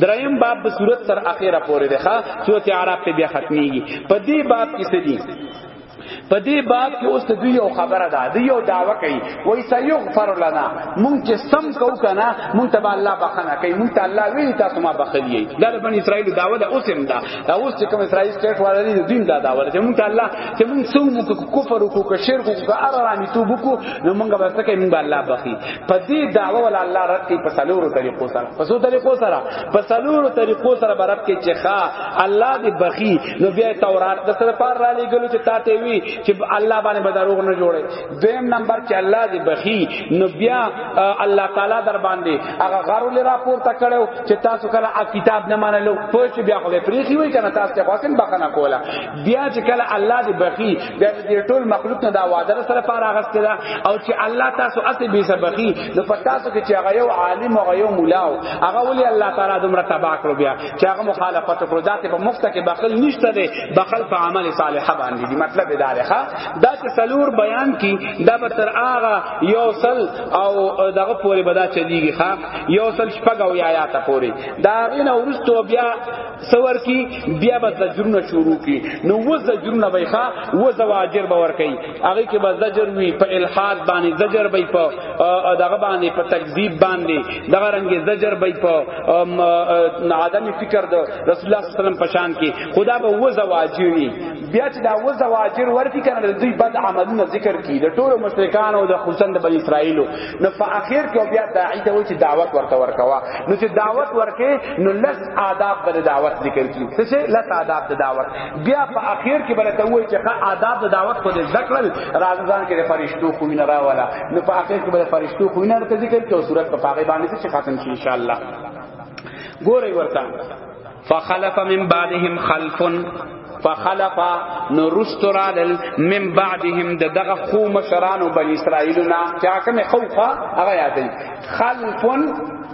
دریم باب به صورت تر اخره پورې ده ښا صورت عرب ته بیا ختميږي په دې باب کې څه دي په دې باب کې اوس دوی یو خبره ده دوی یو داوا کوي وای سيغفر لنا مونږ چې سم کو کنه مونږ ته الله بخنه کوي مونږ ته الله وی تاسو ما بخلی دا د بنی اسرائیل داوا ده اوس هم ده دا اوس چې کوم اسرائیل سټیټ والا دي دین دا داوا ده مونږ ته الله چې مونږ سو مونږ کفر وکړو شرک وکړو ارامي توبو کو نو مونږ به څه کوي مونږ الله بخي په دې دعوه ول الله رب کې په سلورو طریقو سره په سو طریقو سره په سلورو طریقو سره برب کې چې ښا الله دې بخي نو بیا تورات د سره پار را لګلو چې تاته وی چې الله باندې بدروغ نه جوړي دویم نمبر چې الله دې بخي نو بیا الله تعالی در باندې هغه غرو لرا پورته کړو چې تاسو کله کتاب نه منلو پوه چې بیا خو پریخي وي کنه تاسو ته خاصن بخنه کوله بیا چې کله الله دې بخي بیا دې ټول مخلوق نه دا وعده سره پار اغسته ده او چې الله تاسو اته به سبخي نو پتا سو کې چې هغه یو عالم او یو مولا او هغه ولي الله تعالی دومره تبا کړو بیا چې هغه مخالفت کړو ذات په مفته کې بخل نشته ده بخل په عمل صالح باندې دي مطلب دا لري دا چې سلور بیان کی دا به تر هغه یو سل او دغه پوری بدا چلیږي ښا یو سل شپږ او یا یا تا پوری دا غینه ورستو بیا سور کی بیا به زجرونه شروع کی نو و زجرونه به ښا و زواجر به ور کوي هغه کې به زجر وی په الحاد باندې زجر به په دغه باندې په تکذیب باندې دغه رنګ زجر به په عدم فکر د رسول الله صلی الله علیه وسلم پشان کی خدا به و زواجر وی بیا چې دا و زواجر ور کی کنه دوی بد عملونه ذکر کی د ټولو مشرکان او د خصوصا د بنی اسرائیل نو په اخر کې بیا داعی ته و چې دعوت ورته ورکوا نو چې دعوت ورکه نو لس آداب بل دعوت ذکر کی څه شي لس آداب د دعوت بیا په اخر کې بل ته وای چې ښه آداب د دعوت خو دې ذکر راز ځان کې فرشتو خو نه راواله نو په اخر کې بل فرشتو خو نه ته ذکر کې او صورت په هغه باندې چې ختم شي ان شاء الله ګورې ورته فخلف من بعدهم خلف فخلف نرسترال من بعدهم دغه خو مشران بنی اسرائیلنا چا کوم خوفه هغه یادې خلفن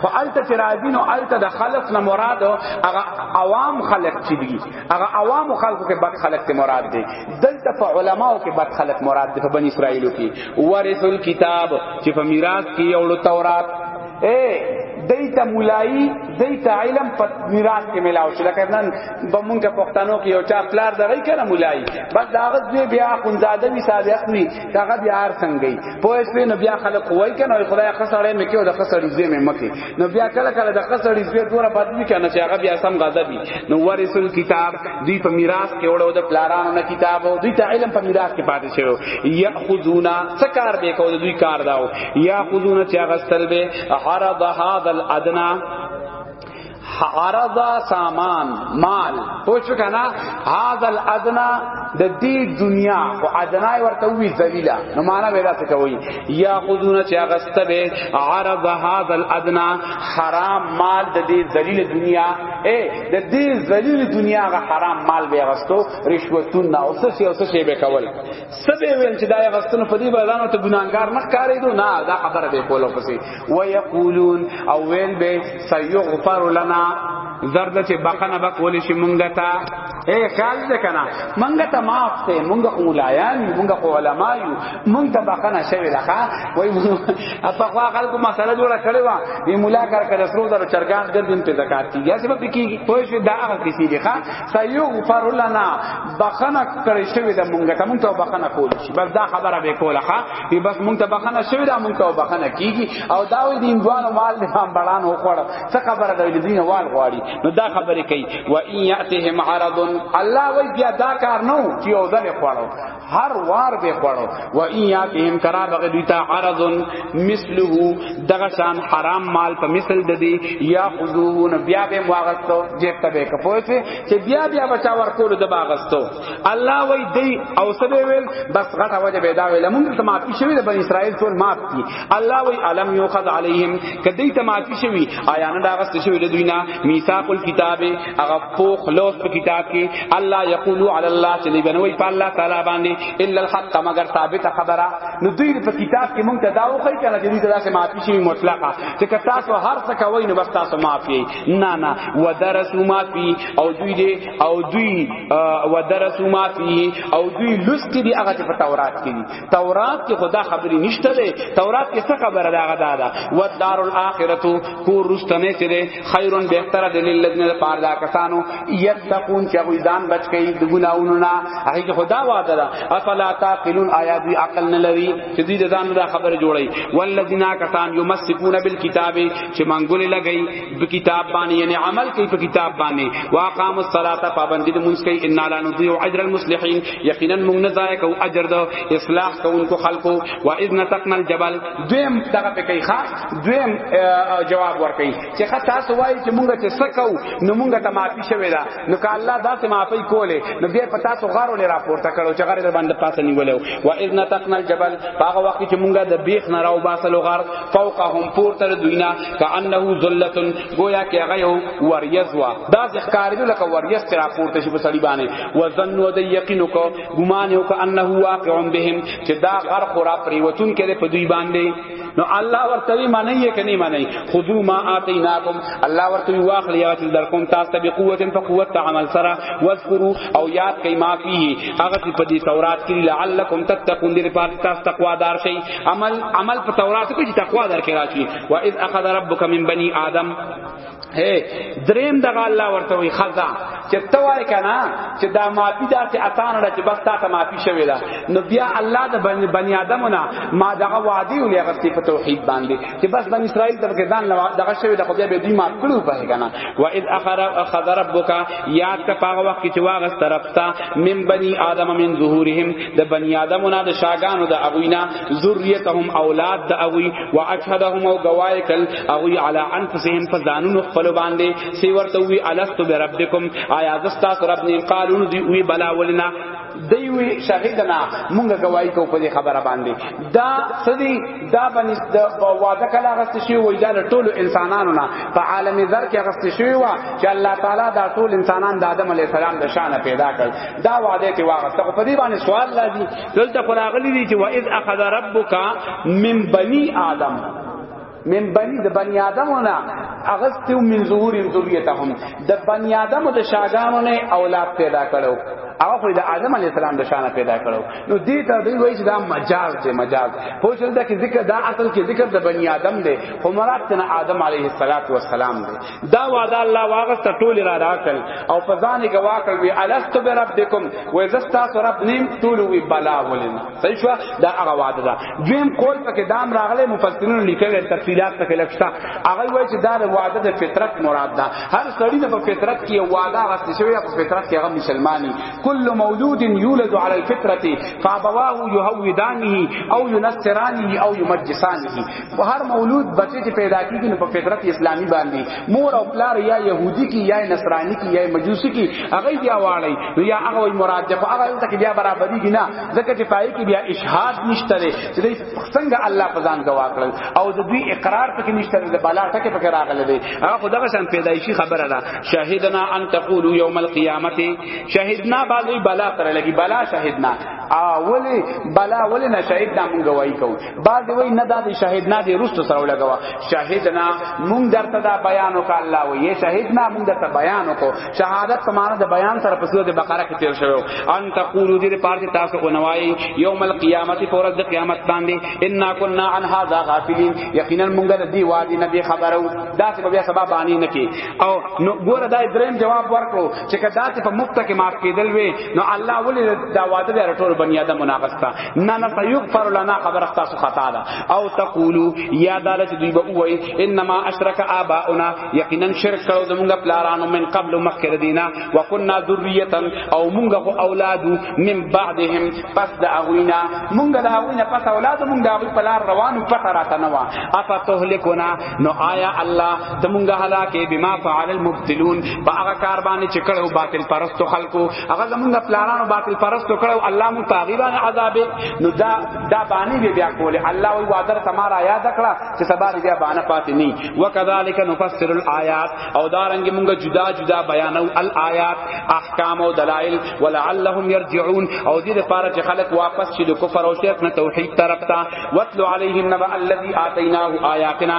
خو الته چې راځي نو الته د خلق نه مراد هغه عوام خلق چې دي هغه عوام خلقو کې بد خلق ته مراد دي دلته په علماو کې بد خلق مراد دي په بنی اسرائیلو کې ورثل کتاب چې په میراث کې یو تورات اے دیتا مولایی دیتا علم په میراث کې ملاو شو لکه نن به مونږه پښتنو کې یو چا پلار دغی کنه مولایی بس دا غزوی بیا خونزاده وی صادق وی داغه بیا هر څنګه ای په اسپې نو بیا خلک وای کنه خدای خسړې مې کې او د خسړې زې مې مکه نو بیا کله کله د خسړې زې دوره بد وی کنه چې هغه بیا سم غاده بي نو ورسول کتاب دی په میراث کې وړو د پلارانو نه کتاب او دی ته علم په میراث کې پاتې شوی یا خذونا څه کار به کو دوی کار داو یا خذونا چې هغه ستل به عرض هذا الادنا عرضا سامان مال پوښ کنا هاذا الادنا د دې دنیا او ادنا ورته وی ذلیلا نو معنا به راته کوي یا خذونه چې اغسته به عرض هاذا الادنا حرام مال د دې ذلیل دنیا اے د دې ذلیل دنیا غ حرام مال به اغستو رشوتون او څه څه څه شی به کول سبه ویل چې دا اغستنه په دې بازار ته ګناګار نه کاری دو نه دا خبره به کوله پسې ويقولون او ویل به سيغفر لنا زرد چې بخنه بکول شي مونږ ته اے خیال دې کنا مونږ ته معاف ته مونږ اولایان مونږ علماء یو مونږ ته بخنه شوی لخوا وای اپا خو خلکو مسله جوړه کړې و دی مولا کار کړه سرو درو چرګان ګرځین په زکات کیږي اسبه پکېږي پوه شو دا هغه کسی دی ښا سيو غفر لنا بخنه کړې شوی د مونږ ته مونږ ته بخنه کول شي بس دا خبره به کوله ښا وی بس مونږ ته بخنه شوی دا مونږ ته بخنه کیږي او دا وی دین دوانو مال نه هم بلان هو خور څه خبره دی دین وال غواړي نو دا خبره کوي و ان یاتهم عرض الله وی بیا دا کار نو چې او ځل خوړو هر وار به خوړو و ان یاتهم کرا بغه دوی ته عرض مثله دغه شان حرام مال په مثل د دی یا خذوون بیا به مواغستو جیب ته به کپوي چې بیا بیا بچا ور کول د باغستو الله وای دی او سبه ویل بس غټه وجه به دا ویل مونږ ته معافی شوی د بنی اسرائیل ټول معاف دي الله وای علم یوخذ علیهم کدی ته معافی شوی آیا نه دا غست شوی د دوی نه میثاق الكتاب هغه پوخ لوس په کتاب کې الله یقول علی الله چې دی بنوي په الله تعالی باندې الا الحق مگر ثابت خبره نو دوی په کتاب کې مونږ ته دا وخی کنه چې دوی ته داسې معافی شوی مطلقه چې تاسو هر څه کوی نو بس تاسو معافی نه نه ودرسوا ما فی او دوی دې او دوی ودرسو ما فيه او دوی لستی دی هغه په تورات کې دي تورات کې خدا خبرې نشته ده تورات کې څه خبره ده هغه دا ده ودار الاخرته کو رستنه چې ده خیرون بهتره ده للذین پاردا کسانو یتقون چې غوی ځان بچ کړي د ګناونو نه هغه خدا وعده ده افلا تعقلون آیا دوی عقل نه لري چې دوی ځان دا خبره جوړي والذین کسان یمسکون بالکتاب چې منګول لګي په کتاب باندې یعنی عمل کوي په کتاب باندې واقام الصلاه پابند دي مونږ کوي ان لا نضيع اجر المصلحين یقینا مونږ نه ضایع کو اجر دو اصلاح کوونکو خلقو و اذ نتقنا الجبل دویم دغه په کوي ښا دویم جواب ورکړي چې خا تاسو وایي چې مونږ ته سکو نو مونږ ته معافي شوي دا نو که الله داسې معافي کوله نو بیا په تاسو غارو لري راپورته کړو چې غارې باندې پاسه نیولو و اذ نتقنا الجبل هغه وخت چې مونږ د بیخ نه راو باسلو غار فوقهم پورته دوینا کانه ذلتن گویا کې هغه یو وریز وا دا ذکرېدو لکه وریز تر پورته شي په سړی باندې وزن و د یقین کو ګمان یو کانه واقع بهم چې دا غر خورا پریوتون کې په دوی باندې نو الله ورته وی معنی یې کني معنی خذو ما اتیناکم الله ورته وی واخلی یا چې در کوم تاسو ته قوت په قوت عمل سره واذکروا او یاد کئ ما فيه هغه چې په دې تورات کې لعلکم تتقون دې په تاسو تقوا دار شي عمل عمل په تورات کې تقوا دار کې راشي و اذ اخذ ربک من بنی آدم هي دریم دغه الله ورته وی خزا چې توای کنا چې دا مافی داسې اسان را چې بس تا ته مافی شوی دا نو بیا الله د بنی آدمونه ما دغه وادي ولې غستی په توحید باندې چې بس بنی اسرائیل ته کې ځان دغه شوی د خدای به دی ما کړو په کنا و اذ اخر اخذ ربک یاد ته پاغه وخت چې واغس طرف تا من بنی آدم من ظهورهم د بنی آدمونه د شاګانو د اغوینا ذریتهم اولاد د اغوی واشهدهم او گواهی کل او علی انفسهم فزانون خپل باندې سی ورته وی الست بربکم آیا زستا رب نه قالون دی وی بلا ولنا دی وی شهیدنا مونږ گواہی کو په خبره باندې دا سدی دا بنس د واده کله غست شی وای دا ټول انسانانو نه په عالم زر کې غست شی وا چې الله تعالی دا ټول انسانان د آدم علی السلام د شان پیدا کړ دا واده کې واغست په دې باندې سوال لازم دلته خراغلی دی چې واذ اخذ ربک من بنی آدم من بنی د بنی آدمونه اغستو من ظهور ذریتهم د بنی آدم د شاګانو نه اولاد پیدا کړو هغه خو د آدم علی السلام د شان پیدا کړو نو دې ته دوی وایي چې دا مجاز دی مجاز خو چې دا کې ذکر دا اصل کې ذکر د بنی آدم دی خو مراد تن آدم علیه السلام دی دا وعده الله واغست ټول را راکل او په ځان کې واکل وی الست بربکم و زستا رب نیم ټول وی بلا ولنا صحیح شو دا هغه وعده دا دویم کول پکې دام راغله مفسرین لیکل تفصيلات پکې لکشتا هغه وای چې دا وعده د فطرت مراد ده هر سړی د فطرت کې وعده غست شوی په فطرت کې هغه مسلمانی کل مولود یولد علی الفطره فابواه یهودانه او ينصرانه او يمجسانه په هر مولود بچی چې پیدا کیږي نو په فطرت اسلامی باندې مور او پلار یا يهودي کی یا نصرانی کی یا مجوسی کی هغه بیا واړی نو یا هغه وی مراد ده هغه ته کې بیا برابرۍ کی نه ځکه چې پای کې بیا اشهاد نشته لري چې دوی څنګه الله په ځان گواه کړل او د دوی اقرار پکې نشته لري بلا ټکه پکې راغله دي هغه خدغه شان پیدایشي خبره ده شاهدنا ان تقولوا یوم القیامت شاهدنا بعضی بلا سره لګي بلا شاهدنا اولی بلا ولی نه شاهدنا مونږ وایي کو بعد وی نه دا دی شاهد نه دی رستو سره لګوا شاهد نه مونږ درته دا بیان وک الله وی یې شاهد نه مونږ درته بیان وک شهادت په معنا د بیان سره په سورۃ بقره کې تیر شوی ان تقولو دې پارت تاسو کو نوای یوم القیامت پر د قیامت باندې ان کنا عن هذا غافلین یقینا مونږ د دی وادي نه دی خبرو دا څه بیا سبب باندې نه کی او نو ګوره دا دریم جواب ورکړو چې کدا ته په مفت کې معاف کېدل وی نو الله ولې دا وعده د ټول بنی آدم مناقصه نه نه فیغفر لنا خبر تاسو خطا ده او تقولو یا دالت دوی به وای انما اشرک اباؤنا یقینا شرک کړو زمونږ پلارانو من قبل مخکره دینا وکنا ذریه او مونږ خو اولادو من بعدهم پس د اغوینا مونږ د اغوینا پس اولاد مونږ د اغوی پلار روانو پته راته نه وا افا تهلکنا نو آیا الله د مونږ هلاکه بما فعل المبتلون باغه کار باندې چې کړو باطل پرستو خلکو هغه زمونږ پلانانو باطل پرستو کړو الله مون تغیبان عذاب نو دا دا باندې بیا, بیا کوله الله وی وادر تمہارا یاد کړه چې سبا بیا باندې پاتې نه وکذالک نفسر الایات او دارنګ مونږ جدا جدا بیانو الایات احکام او دلائل ولعلهم يرجعون او دې لپاره چې خلک واپس شي د کفر او شرک نه توحید طرف ته وتلو علیهم نبأ الذی آتیناه آیاتنا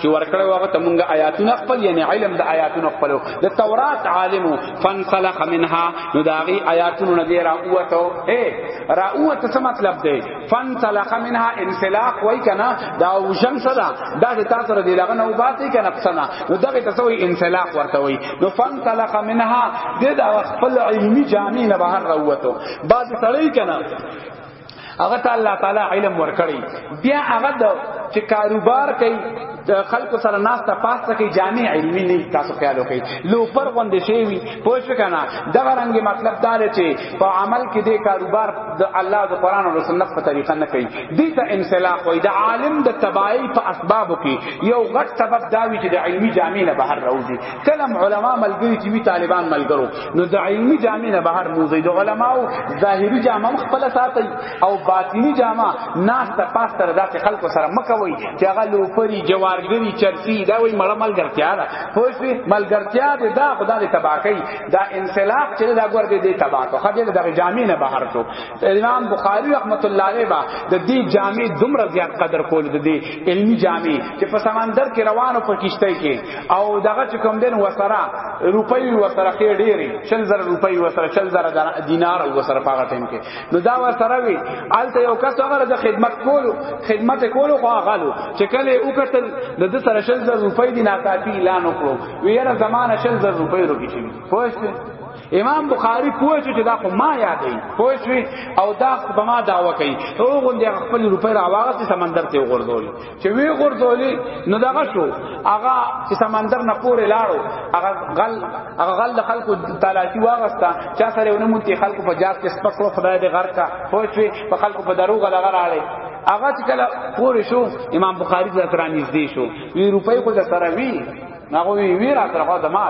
چې ورکړی وغه ته مونږه آیاتونه خپل یعنی علم د آیاتونو خپل د تورات عالم فنسلخ منها نو داغي آیاتونو نه دی راوته اے راوته څه مطلب دی فنسلخ منها انسلاخ وای کنا دا وجن صدا دا د تاسو سره دی لغه نو باتې کنا پسنا نو دغه تاسو انسلاخ ورته وای نو فنسلخ منها د دا خپل علمی جامع نه بهر راوته بعد سړی کنا هغه ته الله تعالی علم ورکړي بیا هغه د چې کاروبار کوي د خلکو سره ناس ته پاس ته کې جامع علمي نه تاسو خیال وکړي لو پر غوند شي وي پوه شو کنه دا رنګ مطلب دا دی چې په عمل کې د کاروبار د الله د قران او سنت په طریقه نه کوي دي ته انسلاخ وي د عالم د تبعی په اسباب کې یو غټ سبب دا وي چې د علمي جامع نه بهر راوځي کلم علما ملګری چې وی طالبان ملګرو نو د علمی جامع نه بهر موزي د علماو ظاهری جامع خپل ساتي او باطینی جامع ناس ته پاس تر داسې خلکو سره مکوي چې هغه لوپری جوارګری چرسی دا وی مړه ملګرتیا ده خو شي ملګرتیا ده دا خدای تباکی دا انسلاق چې دا ګور دې دې تباکو خدای د جامع نه بهر شو امام بخاری رحمت الله علیه با د دې جامع دومره زیات قدر کول د دې علمی جامع چې په سمندر کې روانو په کشته کې او دغه چې کوم دین وسره روپۍ وسره کې ډېری شل زره روپۍ وسره شل زره دینار وسره پاغه ټیم کې نو دا وسره وی الته یو کس هغه د خدمت کولو خدمت کولو خو غالو چې کله یو کتل د سره شل زره روپۍ دی ناکافي اعلان وکړو ویره زمانه شل زره روپۍ روکی شي پوښتنه امام بخاری پوه شو چې دا خو ما یادې پوه شو او دا په ما داوا کوي هغه غونډه خپل روپې راواغه سمندر ته وغورځول چې وی غردولې نو دغه شو هغه چې سمندر نه پورې لاړو هغه غل هغه غل د خلکو تلاشي واغستا چا سره ونه مونته خلکو په جاز کې سپکو خدای دې غر کا خو چې په خلکو په دروغ لغه راړي هغه چې کله پورې شو امام بخاری ذکر نږدې شو وی روپۍ کو د سره وی هغه وی وی را سره خو زما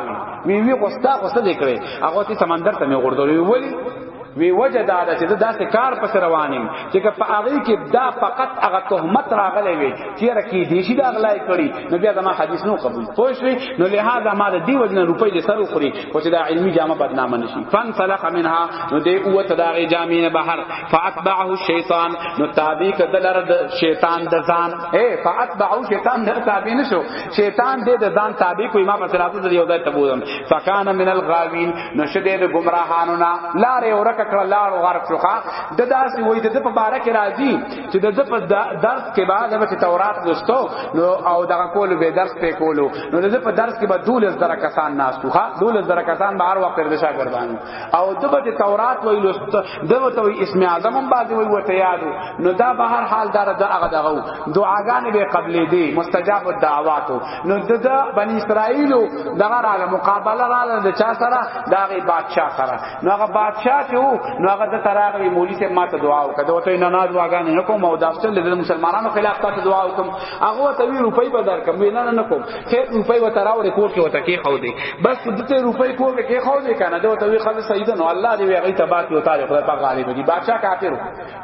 وی وی وی خو ستا خو څه دکړي هغه ته سمندر ته مې غردول ویلی وی وجه دا ده چې داسې کار پس روانم چې په هغه کې دا فقط هغه تهمت راغلی وي چې رکی دې شي دا غلای کړی نو بیا زما حدیث نو قبول پوه شئ نو لہذا ما د دې وجنه روپۍ دې سر وخوري او چې دا علمی جامه بدنامه نشي فن فلق منها نو دې قوت دا غي جامې نه بهر فاتبعه الشیطان نو تابع کدلر د شیطان د ځان اے فاتبعه شیطان نه تابع نشو شیطان دې د ځان تابع کوي ما پس راته د یو ځای ته بوزم فکان من الغاوین نو شته د گمراهانو نه لارې ورکه کړه لار غرق شوخه د داسې وای د په باره کې راځي چې د په درس کې بعد به تورات لوستو نو او دغه کول به درس په کولو نو د په درس کې به دولس درکسان ناس کوخه دولس درکسان به هر وخت پر دشا ګرځان او دغه د تورات وی لست دغه ته اسم اعظم هم بعضی وی وته یادو نو دا به هر حال دار د هغه دغه دعاګانې به قبلې دی مستجاب الدعوات نو د بنی اسرائیل دغه راغه مقابله راغله د چا سره دغه بادشاہ سره نو هغه بادشاہ چې وو نو هغه د تراغه مولی ته ماته دعا وکړه وته نه نه دعاګانې نه کوم او دا څل د مسلمانانو خلاف ته دعا وکم هغه ته وی روپۍ بدر کوم نه نه کوم خیر روپۍ و تراوړې کور کې وته کې خو دې بس دته روپۍ کور کې خو دې کنه دا ته وی خالص سید نو الله دې وی ته بات یو تعالی خدای پاک غالب دی بادشاہ کافر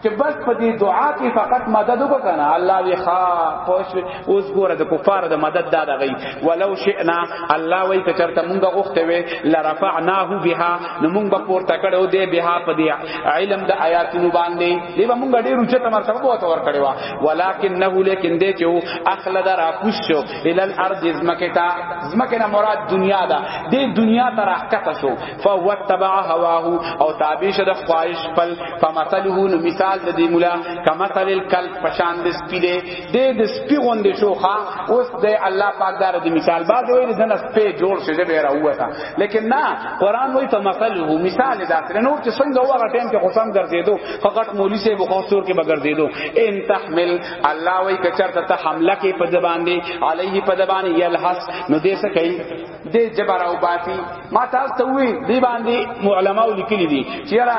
چې بس په دې دعا کې فقط مدد وکنه الله دې خا خوش اوس ګوره د کفار د مدد دا دغی ولو شئنا الله وی ته چرته مونږ غوښته وی لرفعناه بها نو مونږ به پورته کړو دې بها په دې علم د آیاتونو باندې دې مونږ ډېر اوچته مرتبه ورکړو ولکنه لیکن دې چې اخلد را کوش شو ال الارض زمکتا زمکنا مراد دنیا دا دې دنیا تر حقیقت شو فهو تبع هواه او تابع شد خواهش پل فمثله نو مثال د دې مولا کمثل الکلب پشان د سپی دې دې د سپی غوندې شوخه اوس دې الله پاک دار دې مثال بعد وې دنه سپی جوړ شې دې را وتا لیکن نه قران وې فمثله مثال دا نو چې څنګه وغه ټیم کې قسم ګرځېدو فقط مولی سے بخوستور کے بغیر دے دو ان تحمل اللہ وی کچر تا حملہ کے پد باندې علیہ پد باندې یلحس نو دے سکی دے جبر او باتی ما تاسو ته وی دی باندې علماء لیکلی دي چې را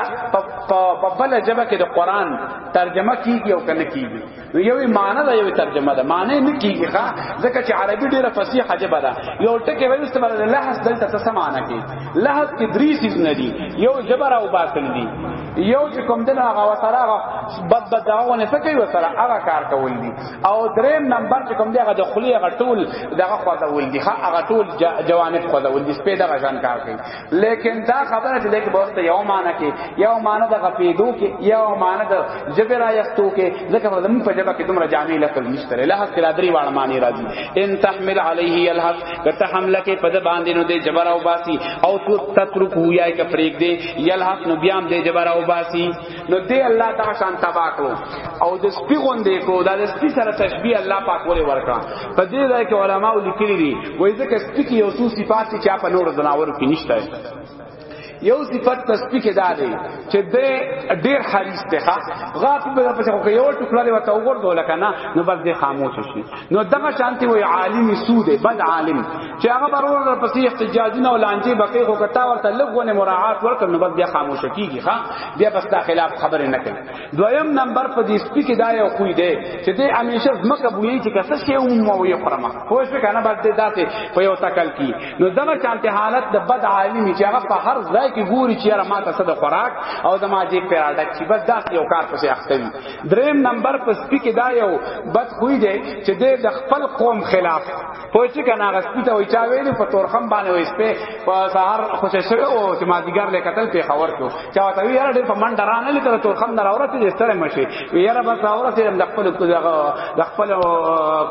په بل جبه کې د قران ترجمه کیږي او کنه کیږي نو یوې معنی ده یوې ترجمه ده معنی نه کیږي ښا ځکه چې عربي ډیره فصیحه ژبه ده یو ټکی وایي چې بل لحظ دلته څه معنی کوي لحظ کې درې سیز نه دي یو جبر او باطل دي یو چې کوم دنه هغه وسره هغه بد بد داونه څه کوي وسره هغه کار کول دي او دریم نمبر چې کوم دی هغه د خلی هغه ټول دغه خو دا ول دي هغه ټول جوانب خو دا ول دي سپیډه غشان کار کوي لیکن دا خبره چې دغه بوسته یو معنی کې یو معنی د غپیدو کې یو معنی د جبرا یستو کې ځکه په زمون په جبا کې دومره جامع لفظ نشته له هغه کلا درې واړه معنی راځي ان تحمل علیه الحق کته حمله کې په باندې نو دې جبرا او باسی او تو تترک هویا کې پرېګ دې یلحق نو بیا هم دې جبرا او باسی نو دې الله دا شان تبا کړو او د سپی غوندې کو دا د سپی سره تشبیه الله پاک ولې ورکا په دې ځای کې علما لیکلي دي وایي ځکه سپی کې یو څو صفات چې په نور زناور کې نشته یو صفت تسبیح کې دا دی چې د ډیر حریص دی ښا غاف به په څه کې یو ټوکړه دی وته وګور دوله کنه نو بس دې خاموش شي نو دغه شانتي وي عالم سود بد عالم چې هغه برور در پسې احتجاجونه او لانجې بکې خو کتا ورته لګونه مراعات ورکړ نو بس بیا خاموش کیږي ها بیا بس دا خلاف خبره نه کوي دویم نمبر په دې سپی کې دا یو خوې دی چې دې همیشه زمکه بولی چې کسه شی او مو یې خرمه خو څه کنه بس دې داسې په یو تکل کی نو دغه چانته حالت د بد عالمي چې هغه په هر ځای کې ګوري چې را ماته صد خوراک او د ماجی پیراډک چې بس داسې یو کار پسې اخته وي دریم نمبر په سپی کې دا یو بد خوې دی چې دې د خپل قوم خلاف پوه چې کنه هغه سپی ته وای چا ویل په تورخم باندې وای سپی په سهار خوشې شوی او چې ما دیګر له قتل په خبر کو چا ته وی یاره ډېر په من ډرانه لیکره تورخم نه راورته دې ستره مشي وی یاره بس راورته هم د خپل د خپل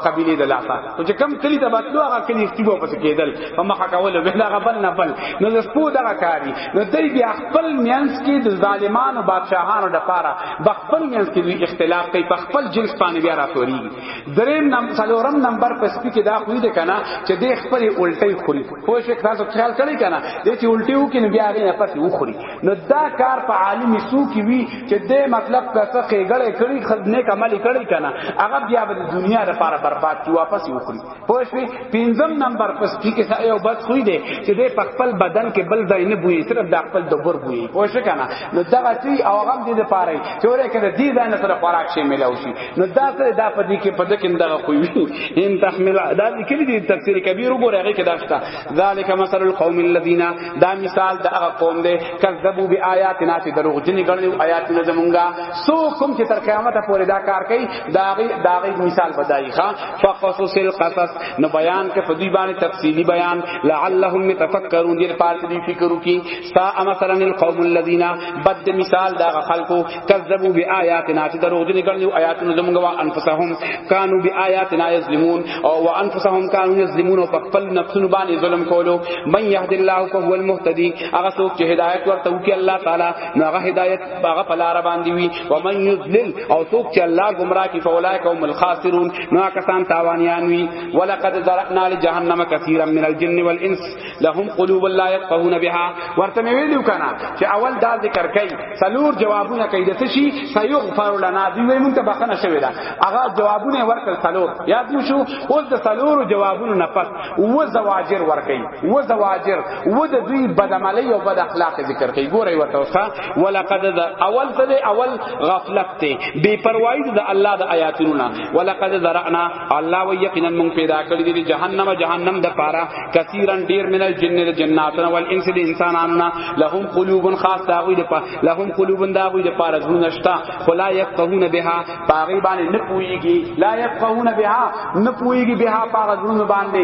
قبيله د لاسه او چې کم کلی ته باتلو هغه کلی سپی په پس کېدل په مخه کول به دا غبل نه بل نو د سپو دغه کاری نو دوی بیا خپل مینس کې د ظالمانو بادشاهانو د پاره بخپل مینس کې اختلاف کوي په خپل جنس باندې بیا راټوري دریم نم څلورم نمبر په سپی کې دا خو دې کنه چې دې خپل الټي خوري خو شي تاسو خیال کړی کنه دې چې الټي و کې بیا غي نه پاتې و خوري نو دا کار په عالم سو کې وی چې دې مطلب کسه خېګړې کړی خدنه کمل کړی کنه هغه بیا د دنیا لپاره برباد کی واپس و خوري پوښوی پنځم نمبر پس کی کې یو بد خوې دی چې د خپل بدن کې بل ځای نه بوي صرف د خپل دبر بوي پوښ کنه نو دا غتی او غم دې لپاره چې ورې کړه دې ځای نه سره خوراک شي ملاو شي نو دا سره دا په دې کې په دې کې دغه خوې ان تحمل دا لیکلي دي تفسیر کبیر وګوره هغه کې داشته ذالک مثل القوم الذين دا مثال د هغه قوم دی کذبوا بیااتنا چې دروغجنی ګڼل آیات نه زمونږه سو کوم چې تر قیامت پورې دا کار کوي داغی داغی مثال بدای خان فقصص القصص نو بیان کې په دې باندې تفصیلی بیان لعلهم يتفکرون دې پار دې فکر وکي سا مثلا القوم الذين بد مثال دا خلقو کذبوا بیااتنا چې دروغ دي کړل آیاتونو زموږ وا انفسهم كانوا بیااتنا یظلمون او وانفسهم كانوا یظلمون او خپل نفسونو باندې ظلم کولو من يهد الله فهو المهتدي هغه څوک چې هدایت ورته وکي الله تعالی نو هغه هدایت باغه پلار باندې وی و من یذلل او څوک چې الله گمراه کی فولائک هم الخاسرون نو کسان تاوانیان وی ولقد ذرنا لجهنم كثيرا من الجن والانس لهم قلوب لا يفقهون بها ورته ویلو کنه چې اول دا ذکر کوي سلور جوابونه کوي د شي سيغفر لنا دی وی مونږ ته بخنه شوی دا هغه جوابونه ورکړ سلور یاد نشو اوس د سلور جوابونو نه پس و زواجر ورکړي و زواجر و د دوی بدعملی او بد اخلاق ذکر کوي ګورې ورته وسا ولقد د اول ته د اول غفلت ته بے پروايي د الله د آیاتونو ولقد ذرانا الله و یقینا من پیدا کړی دی جهنم جهنم د پاره کثیرن ډیر من الجن د جناتنا والانس د انسانانو لهم قلوب خاص داوی د پاره لهم قلوب داوی د پاره زونه شتا خلا یفقهون بها پاغي باندې نه پويږي لا یفقهون بها نه پويږي بها پاغي زونه باندې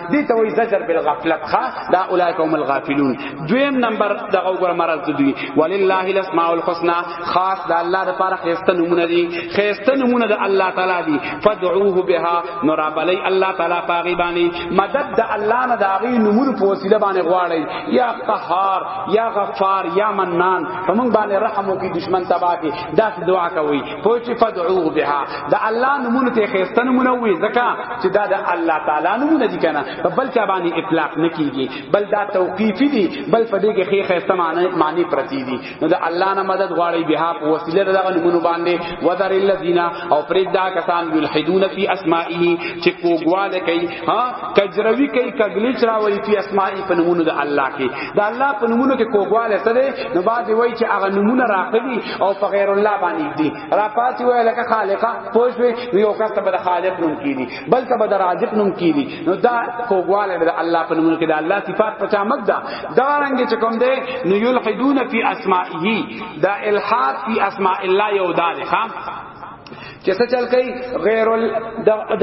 دې ته وایي زجر بالغفلت ښا دا اولایک هم الغافلون دویم نمبر دغه وګوره مرز دوی ولله الاسماء الحسنا خاص د الله لپاره خسته نمونه دي خسته نمونه د الله تعالی دي فدعوه بها نور علی الله تعالی پاغي باندې مدد د الله نه داغي نمونه په وسیله باندې غواړي یا قهار یا غفار یا منان فمن باندې رحم وکي دشمن تباہ کی دا دعا کوي پوه چې فدعوه بها دا الله نمونه ته خسته نمونه وي ځکه چې دا د الله تعالی نمونه دي کنه په بل چا باندې اطلاق نکېږي بل دا توقیفي دي بل په دې کې خې خسته معنی معنی پرتی دي نو دا الله نه مدد غواړي بها په وسیله دا نمونه باندې وذر الذین او فرید دا کسان یلحدون فی اسماءه چې کوګواله کوي ها کجروی کوي کګلی چراوي فی اسماءه په نمونه د الله کې دا الله په نمونه کې کوګواله سره نو بعد وایي چې هغه نمونه راخلي او په غیر الله باندې دي را پاتې وای لکه خالقه پوه شوې یو کس ته به خالق نوم کیدی بل ته به رازق نوم کیدی نو دا کوګواله د الله په نوم کې د الله صفات پچا مګ دا دا رنګ چې کوم دی نو یلحدون فی اسماءه دا الحاد فی اسماء الله یو دا ښا چې څه چل کوي غیر ال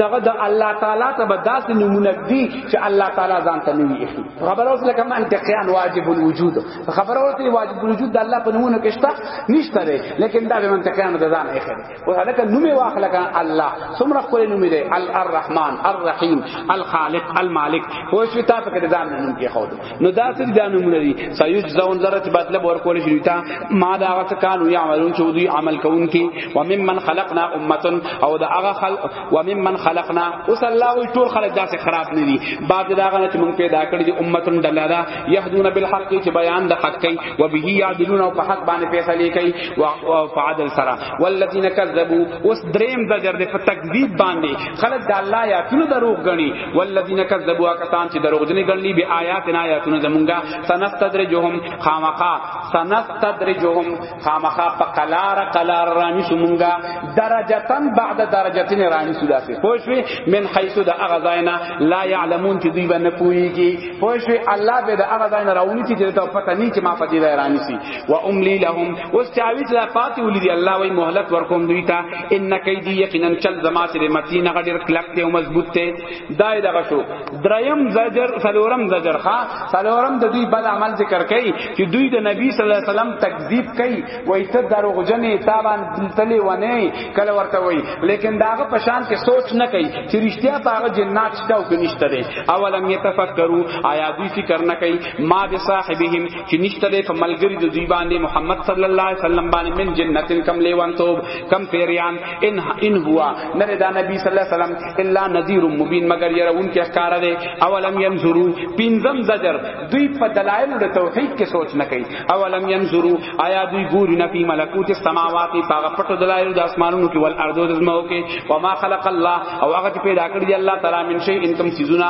دغه د الله تعالی ته به داسې نمونه دي چې الله تعالی ځان ته نه وي اخی خبر اوس لکه منطقيان واجب الوجود خبر اوس واجب الوجود د الله په نمونه کې شته نشته دی لیکن دا به منطقيان د ځان اخی او هلکه نوم واخله کان الله څومره خپل نوم دی الرحمن الرحیم الخالق المالک خو شي تاسو کې ځان نوم کې خو نو دا څه دي دا نمونه دي سيج زون ذرت بدله ور کول شي تا ما دا وخت کانو يعملون چې دوی عمل کوون کی وممن خلقنا امه او دا هغه خلق وممن خلقنا اوس الله وي ټول خلق داسې خراب نه دي بعد دا غنه چې مونږ پیدا کړی دي امه دلاله يهدون بالحق چې بیان د حق کوي او به يعدلون او په حق باندې فیصله کوي او فعدل سرا والذین کذبوا اوس دریم د جر د تکذیب باندې خلق د الله یا تل دروغ غني والذین کذبوا کسان چې دروغجنې ګڼلې به آیاتنا آیاتونه زمونږه سنستدرجهم خامخا سنستدرجهم خامخا په قلار قلار رانی سمونږه درجتن بعد درجتن رانی سوداسي پوښوي من حيث د اغه زاینا لا يعلمون چې دوی باندې پويږي پوښوي الله به د اغه زاینا راونی چې ته پته نه چې ما په دې رانی سي و املي لهم اوس چاوي چې پاتې ولې الله وای مهلت ورکوم دوی ته ان کیدی یقینا چل زما سره متین غډیر کلک ته مضبوط ته دای دغه شو دریم زجر سلورم زجر ښا سلورم د دوی بد عمل ذکر کړي چې دوی د نبی صلی الله علیه وسلم تکذیب کوي وای ته دروغجنې تابان تلی ونه کله ورته وای لیکن داغه پشان کې سوچ نه کوي چې رښتیا پاغه جنات شته او کنيشته دي اولم یتفکروا آیا دوی فکر نه کوي ما بصاحبهم چې نشته دی په ملګری د دوی باندې محمد صلی الله علیه وسلم باندې من جنتن کم لیوان توب کم پیریان ان ان هوا نه دا نبی صلی الله علیه وسلم الا نذیر مبین مگر يرون کې احکار دی اولم ينظرو پینزم زجر دوی په دلایل د توحید کې سوچ نه کوي اولم ينظرو آیا دوی ګوري نه په ملکوت السماوات هغه پټو دلایل د اسمانونو کې ول ارضو د زمو کې وما خلق الله او هغه پیدا کړی الله تعالی من شی انکم سيزونه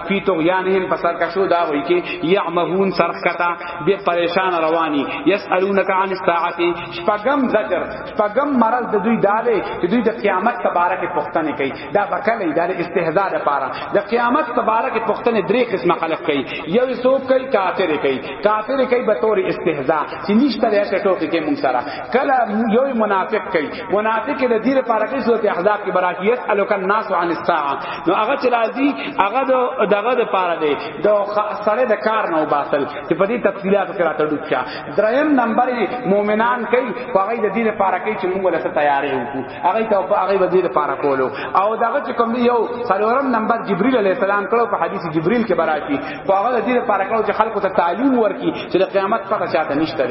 فی طغیانهم پسر کشو دا وای کی یعمهون سرخکتا به پریشان روانی یسالونک عن الساعه شپغم زجر شپغم مرض د دوی داله چې دوی د قیامت تبارک پختنه کوي دا بکله دا استهزاء د پاره د قیامت تبارک پختنه درې قسمه خلق کوي یو سو کوي کافر کوي کافر کوي به تور استهزاء چې نشته لري ټوکی کې مون سره کله یو منافق کوي منافق د دې لپاره کې سورته احزاب کې براشي يسالک الناس عن الساعه نو هغه چې راځي هغه دغه د پاره دی د سره د کار نه وباسل چې په دې تفصيلات کې راته ډوچا دریم نمبر مؤمنان کوي هغه د دې لپاره کې چې موږ له تیارې وکړو هغه ته هغه د دې لپاره کولو او دغه چې کوم یو څلورم نمبر جبريل عليه السلام کړو په حدیث جبريل کې براشي هغه د دې لپاره کړو چې خلکو ته تعلیم ورکړي چې د قیامت پته چاته نشته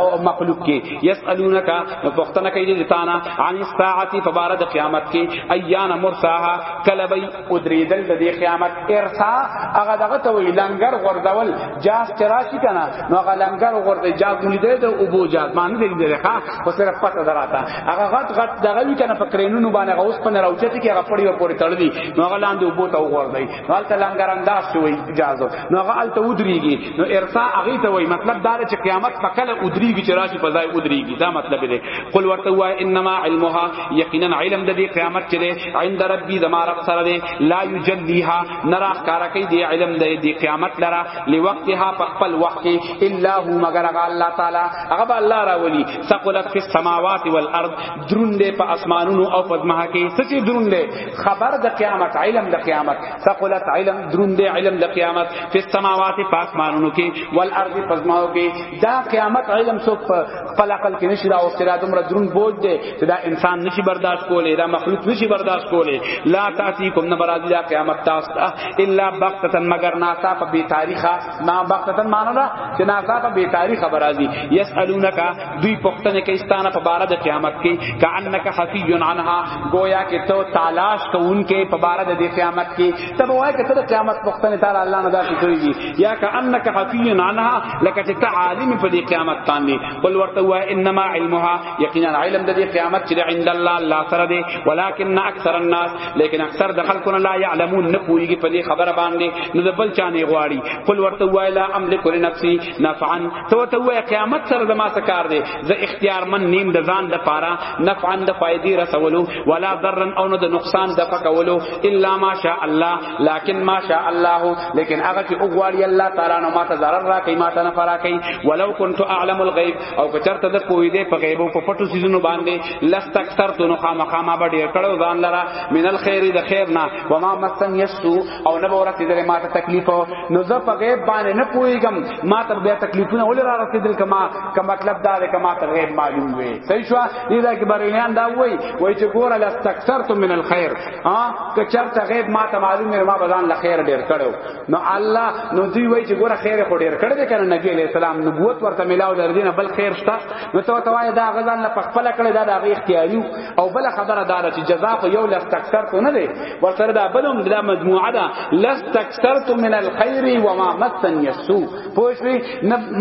او مخلوق کې یسالونک نو پښتنه کوي د تانا عن الساعه فبار د قیامت کې ایان مرساها کلبی ادریدل د قیامت ارسا هغه دغه ته وی لنګر غردول جاس تراشی کنه نو هغه لنګر غرد جاس مولید د ابو جاس باندې دی درخه خو سره پته دراته هغه غټ غټ دغه وی کنه فکرینونو باندې غوس پنه راوچته کې هغه پړی پورې تړلی نو هغه لاندې ابو ته وغوردی نو هلته لنګر انداز شوی اجازه نو هغه هلته ودریږي نو ارسا هغه ته وای مطلب دا چې قیامت په کله ودریږي چې راشي په ځای ودریږي دا مطلب دی قل ورته وای انما علمها یقینا علم د دې قیامت چې دی عند ربي زما رب سره دی لا یجلیها نرا کار کوي دی علم د دې قیامت لرا لوقتها په خپل وخت الا هو مگر هغه الله تعالی هغه الله راولي ثقلت فی السماوات والارض درون دې په اسمانونو او په ځمکه کې سچې درون دې خبر د قیامت علم د قیامت ثقلت علم دروند علم د قیامت په سماوات پاک مانونو کې ول ارض پزماو کې دا قیامت علم سو خپل عقل کې نشي دا او سره دمر دروند بوج دی چې دا انسان نشي برداشت کولی دا مخلوق نشي برداشت کولی لا تاتیکم نبرازی دا قیامت تاسو الا بغتتا مگر ناسا په بی تاریخه نا بغتتا معنا دا چې ناسا په بی تاریخه برازی یسالونک دوی پختنه کې استانه په بار د قیامت کې کانک حفی عنها گویا کې تو تلاش کوونکې په بار د قیامت کې تب وای کې ته قیامت پختنه تعالی الله نه داسې کوي یا کانک حفی عنها لکه چې ته عالم په دې قیامت باندې قل ورته وای انما علمها یقینا علم د دې قیامت چې عند الله الله سره دی ولکن اکثر الناس لیکن اکثر د خلکونه لا يعلمون نه پويږي په دې خبره باندې نو د بل چانه غواړي قل ورته وای لا املک لنفسي نفعا ته ته وای قیامت سره زما څه کار دی زه اختیار من نیم د ځان د پاره نفعا د فائدې رسولو ولا ضرا او نه د نقصان د پکولو الا ما شاء الله لكن ما شاء الله لیکن هغه چې اوغواړي الله تعالی نو ماته ضرر را کوي ماته نفع را کوي ولو كنت اعلم الغيب او کچرته د پوی دې په غیب او په پټو سيزونو باندې لست اکثر تو نو خامخا ما به ډیر کړو ځان لرا من الخير د خیر نه وما مسن يسو او نه به ورسېدل ما ته تکلیف نو زه په غیب باندې نه پوهیږم ما ته بیا تکلیفونه ولې را رسېدل کما که مطلب دا دی که ما ته غیب معلوم وي صحیح شو دې دا کې بریلیان دا وایي وایي چې ګوره لاستکثرت من الخير ها که چرته غیب ما ته معلوم وي ما به ځان له خیر ډېر کړو نو الله نو دوی وایي چې ګوره خیر خو ډېر کړی دی که نه نبي علیه السلام نبوت ورته ملاو در دینه بل خیر شته نو ته ورته وایې دا هغه ځان له پخپله کړی دا د هغې اختیاري او بل خبره دا ده چې جزاء خو یو لس تکثر ته نه دی ورسره دا بلوم دا مجموعه ده لس تکثر تو من الخير وما مسن يسو پوښوي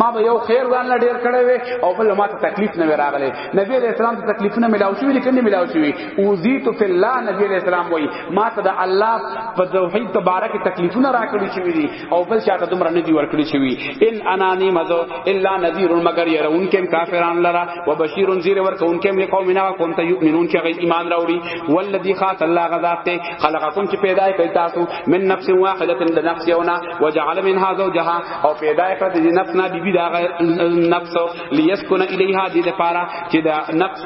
ما به یو خیر ځان لا ډیر کړی وي او بل ما ته تکلیف نه راغلی نبی علیہ السلام ته تکلیف نه ملاو شوی لیکن نه ملاو شوی اوذیت فی الله نبی علیہ السلام وای ما ته د الله په توحید تبارک تکلیفونه راکړي شوی دي او بل چاته دومره ندی ورکړی شوی ان انا نیم ازو الا نذیر مگر يرون کم کافران لرا وبشیر زیر ورکون کم لقومنا قوم ته یؤمنون چې غي ایمان راوړي والذی خاص الله غذات خلقکم چې پیدا کړ تاسو من نفس واحده د نفس یونا وجعل منها زوجها او پیدا کړ د نفس نه بیبي دا نفس لیسکن الیها د لپاره چې دا نفس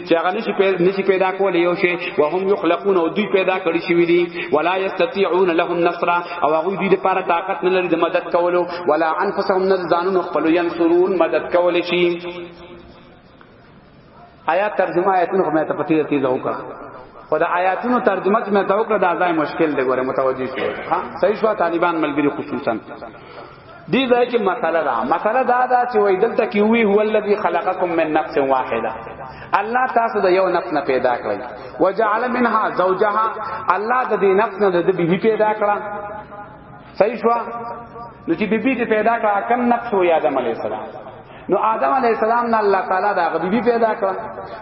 چې هغه نشي پیدا نشي پیدا کول یو شی وهم یخلقون او دوی پیدا کړی شوی دي ولا یستطيعون لهم نصر او هغه دوی لپاره طاقت نه لري د مدد کولو ولا انفسهم نزدانون خپل ينصرون مدد کول شي آیات ترجمه آیتونه کومه ته پتی تی ځو کا خدا آیاتونو ترجمه مې ته وکړه دا ځای مشکل دی ګوره متوجي شو ها صحیح شو طالبان ملګری خصوصا دی ځای کې مسله ده مسله دا ده چې وای دلته کې وی هو الذی خلقکم من نفس واحده الله تاسو د یو نفس نه پیدا کړی وجعل منها زوجها الله د دې نفس نه د بیبي پیدا کړه صحیح شو نو چې بیبي دې پیدا کړه کم نفس و آدم علی السلام نو آدم علی السلام نه الله تعالی دا غبیبی پیدا کړ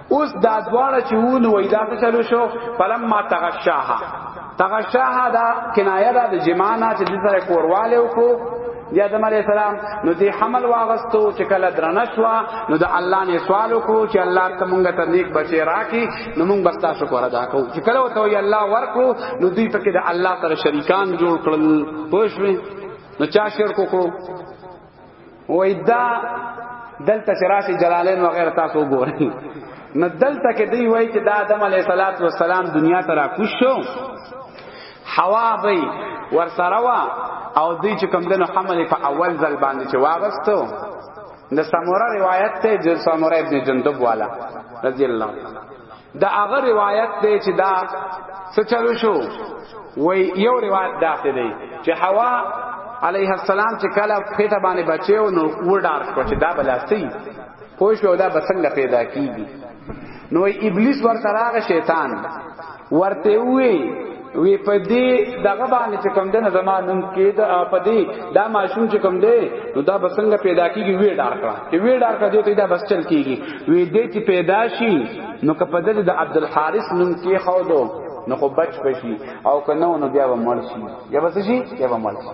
اوس دا دواړه چې وو نو وای دا څه چلو شو فلما تغشاها تغشاها دا کنایه ده د جما نه چې د سره کورواله وکړو دی آدم علیہ السلام نو دی حمل واغستو چې کله درنه شو نو د الله نه سوال وکړو چې الله ته مونږ ته نیک بچی راکې نو مونږ بس تاسو کو ادا کوو چې کله وته وی الله ورکړو نو دوی پکې د الله سره شریکان جوړ کړل پوښوي نو چا شرک وکړو وای دا دلته شراشی جلالین وغیرہ تاسو وګورئ نو دلته کې دی وای چې دا آدم علیه الصلاۃ والسلام دنیا ته را کوش شو حوا بی ور سره وا او دی چې کوم دنو حمل په اول ځل باندې چې واغستو د سموره روایت ته جل سموره ابن جندب والا رضی الله عنه دا هغه روایت دی چې دا څه چلو شو وای یو روایت داسې دی چې حوا علیه السلام چې کله خېټه باندې بچیو نو وډار شو چې دا بلاستی پوه شو دا بسنګ پیدا کیږي نو ابلیس ورته راغ شیطان ورته وی وی په دې دغه باندې چې کوم دنه زما نوم کې دا په دې دا ماشوم چې کوم دی نو دا بسنګ پیدا کیږي وی ډار کړه چې وی ډار کړه دې دا بس چل کیږي وی دې چې پیدا شي نو که په دې د عبد الحارث نوم کې خو دو نو خو بچ پشي او کنه نو بیا به مړ شي یا بس شي یا به مړ شي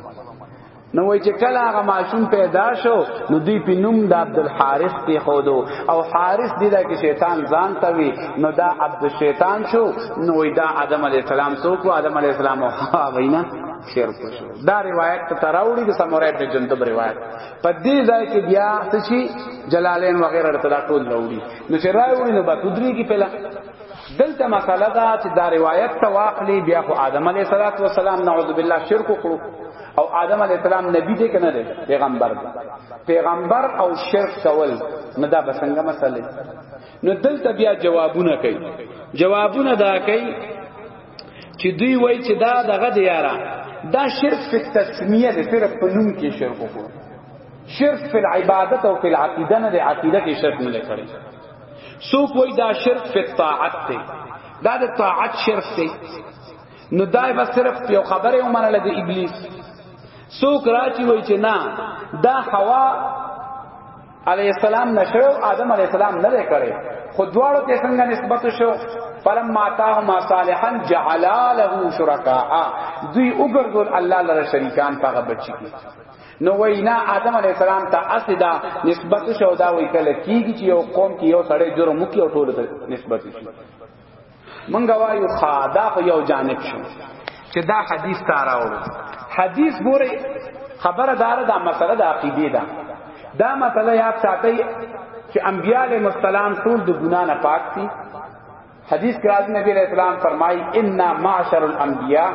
نو وای چې کله هغه ماشوم پیدا شو نو دوی په نوم د عبد الحارث کې خودو او حارث دی دا کې شیطان ځان توي نو دا عبد الشیطان شو نو دا آدم علی السلام سو کو آدم علی السلام او وینا شیر کو شو دا روایت ته تراوړي د سمورای په جندب روایت په دې ځای کې بیا څه شي جلالین وغیرہ ته ټول راوړي نو چې راوړي نو با کدري کې پلا دلته مساله دا چې دا روایت ته واخلي بیا خو آدم علیه السلام نعوذ بالله شرک کړو او آدم علی السلام نبی دی کنه دی پیغمبر دی پیغمبر او شرک کول نه دا بسنګ مسله نو دلته بیا جوابونه کوي جوابونه دا کوي چې دوی وای چې دا دغه دی یارا دا شرک په تسمیه دی صرف په نوم کې شرک وکړو شرک فی العبادت او فی العقیده نه دی عقیده کې شرک نه کړی سو کوئی دا شرک فی الطاعت دی دا د طاعت شرک دی نو دای بس صرف یو خبره ومنله د ابلیس سوک راچی وای چې نه دا حوا علی السلام نشو آدم علی السلام نه کړي خو دواړو ته څنګه نسبت شو فلما تاهما صالحا جعلا له شرکاء دوی وګرځول الله لره شریکان هغه بچی کی نو وینا آدم علی السلام ته اسدا نسبت شو دا وی کله کیږي چې یو قوم کې یو سړی جرم وکي او ټول ته نسبت شي منګه وایو خا دا خو یو جانب شو چې دا حدیث تاراو حدیث ګوره خبره دار دا مسله د عقیده ده دا مسله یاد ساتئ چې انبیاء علیهم السلام ټول د ګنا نه پاک دي حدیث کې راځي نبی علیہ السلام فرمایي ان معاشر الانبیاء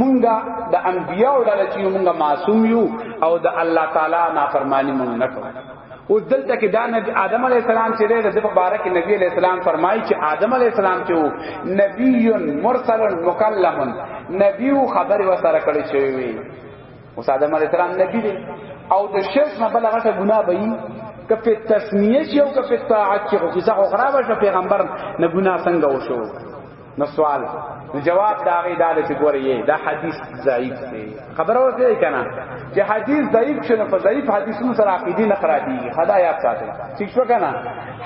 مونږه د انبیاء ډول چې مونږه معصوم یو او د الله تعالی نافرمانی مونږ نه کوو او دلته کې دا نبی آدم علی السلام چې د دې په باره کې نبی علی السلام فرمایي چې آدم علی السلام چې وو نبی مرسل مکلم نبی او خبر و سره کړی شوی وي اوس آدم علی السلام نبی دی او د شرک نه بل غټه ګناه به وي کفه تسمیه شي او کفه طاعت کې خو ځه خو خراب شو پیغمبر نه ګناه څنګه وشو نو سوال نو جواب دا غي دا چې ګورې یې دا حدیث ضعیف دی خبره وته کنا چې حدیث ضعیف شنه په ضعیف حدیثونو سره عقیدی نه خرابي خدا یاد ساتي ٹھیک شو کنا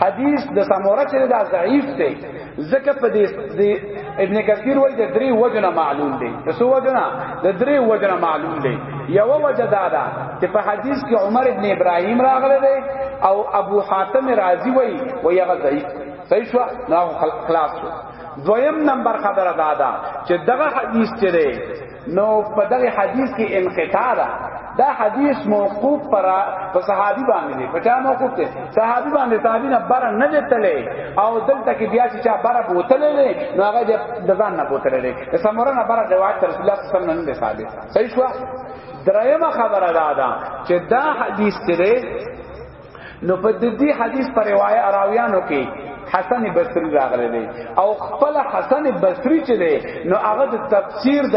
حدیث د سموره چې دا ضعیف دی ځکه په دې ابن کثیر وایي د درې وجنه معلوم دی د سو وجنه د درې وجنه معلوم دی یو وجه دا ده چې په حدیث کې عمر ابن ابراهیم راغله دی او ابو حاتم رازی وایي وایي هغه ضعیف صحیح شو نو خلاص شو دویم نمبر خبره دا ده چې دغه حدیث چې دی نو په دغه حدیث کې انقطاع ده دا حدیث موقوف پر په صحابي باندې دی په چا موقوف دی صحابي باندې صحابي نه بره نه دتلې او دلته کې بیا چې چا بره بوتلې نه نو هغه د ځان نه بوتلې دی سمره نه بره روایت رسول الله صلی الله علیه وسلم نه ثابت صحیح شو درېمه خبره دا ده چې دا حدیث دی نو په دې حدیث پر روایت راویانو کې حسن بصری راغلی دی او خپل حسن بصری چې دی نو هغه د تفسیر د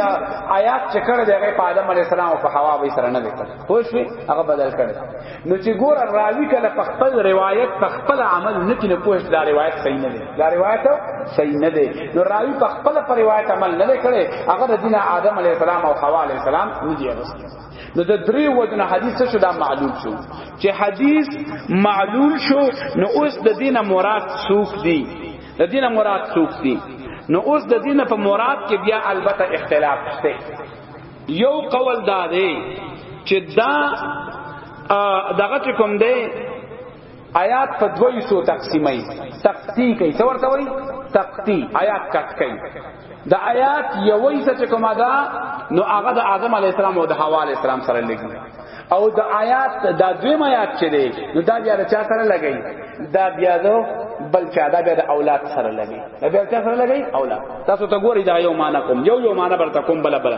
آیات چې کړه دی هغه په آدم علی السلام او په حوا به سره نه وکړ خو شي هغه بدل کړ نو چې ګور راوی کله په خپل روایت په خپل عمل نه کې نه پوښت دا روایت صحیح نه دی دا روایت صحیح نه دی نو راوی په خپل پر روایت عمل نه کړي هغه د دین آدم علی السلام او حوا علی السلام نه دی نو د درې وجنه حدیث څه شو دا معلول شو چې حدیث معلول شو نو اوس د دینه مراد سوق دی د دینه مراد سوق دی نو اوس د دینه په مراد کې بیا البته اختلاف شته یو قول دا دی چې دا دغه کوم دی آیات په دوه حصو تقسیمای تقتی کوي څه ورته وای تقتی آیات کټ کوي د آیات یوې څه چې کومه ده نو هغه د آدم علی السلام او د حوا علی السلام سره لګي او د آیات د دویم آیات چې دی نو دا بیا د چا سره لګي دا بیا د بل چا دا بیا د اولاد سره لګي دا بیا چا سره لګي اولاد تاسو ته ګوري دا یو معنا کوم یو یو معنا برته کوم بل بل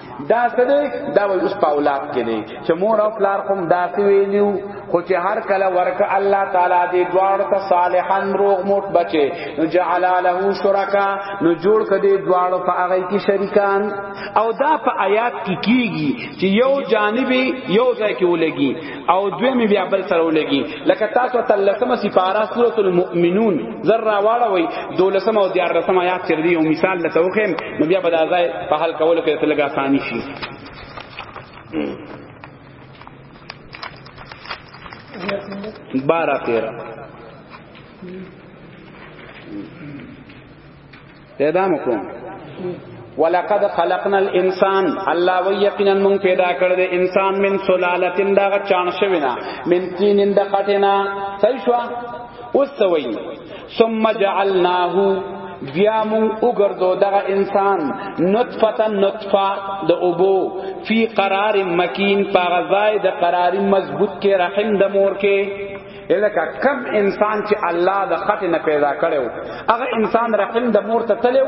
دا څه دی دا وای اوس په اولاد کې دی چې مور او پلار کوم داسې ویلیو خو چې هر کله ورک الله تعالی دې دوار ته صالحا روغ موت بچي نو جعل له شرکا نو جوړ کړي دوار په هغه کې شریکان او دا په آیات کې کیږي چې یو جانبي یو ځای کې ولګي او دوی می بیا بل سره ولګي لکه تاسو ته لسمه سپاره سوره المؤمنون زر راواړه وي دولسمه او دیار رسمه یاد چر دی یو مثال لته وخم نو بیا به دا ځای په حل کول کې ته لګا ثاني شي بارہ تیرہ پیدا مکو ولقد خلقنا الانسان الله و یقینا مون پیدا کړ د انسان من سلالتین دا چان شوینا من تینین د قټینا صحیح شو اوس سوی ثم جعلناه بیا مون وګرځو دغه انسان نطفه نطفه د اوبو فی قرار مکین پاغزای د قراری مضبوط کې رحم د مور کې الکه کم انسان چې الله د خټه نه پیدا کړو هغه انسان رحم د مور ته تلو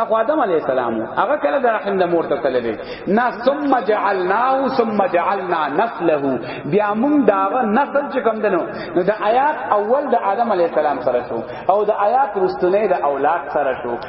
اخو آدم علیہ السلام هغه کله د رحم د مور ته تللی نا ثم جعلناه ثم جعلنا نسله بیا موږ داغه نسل چې کوم دنو نو د آیات اول د آدم علیہ السلام سره شو او د آیات رستنه د اولاد سره شو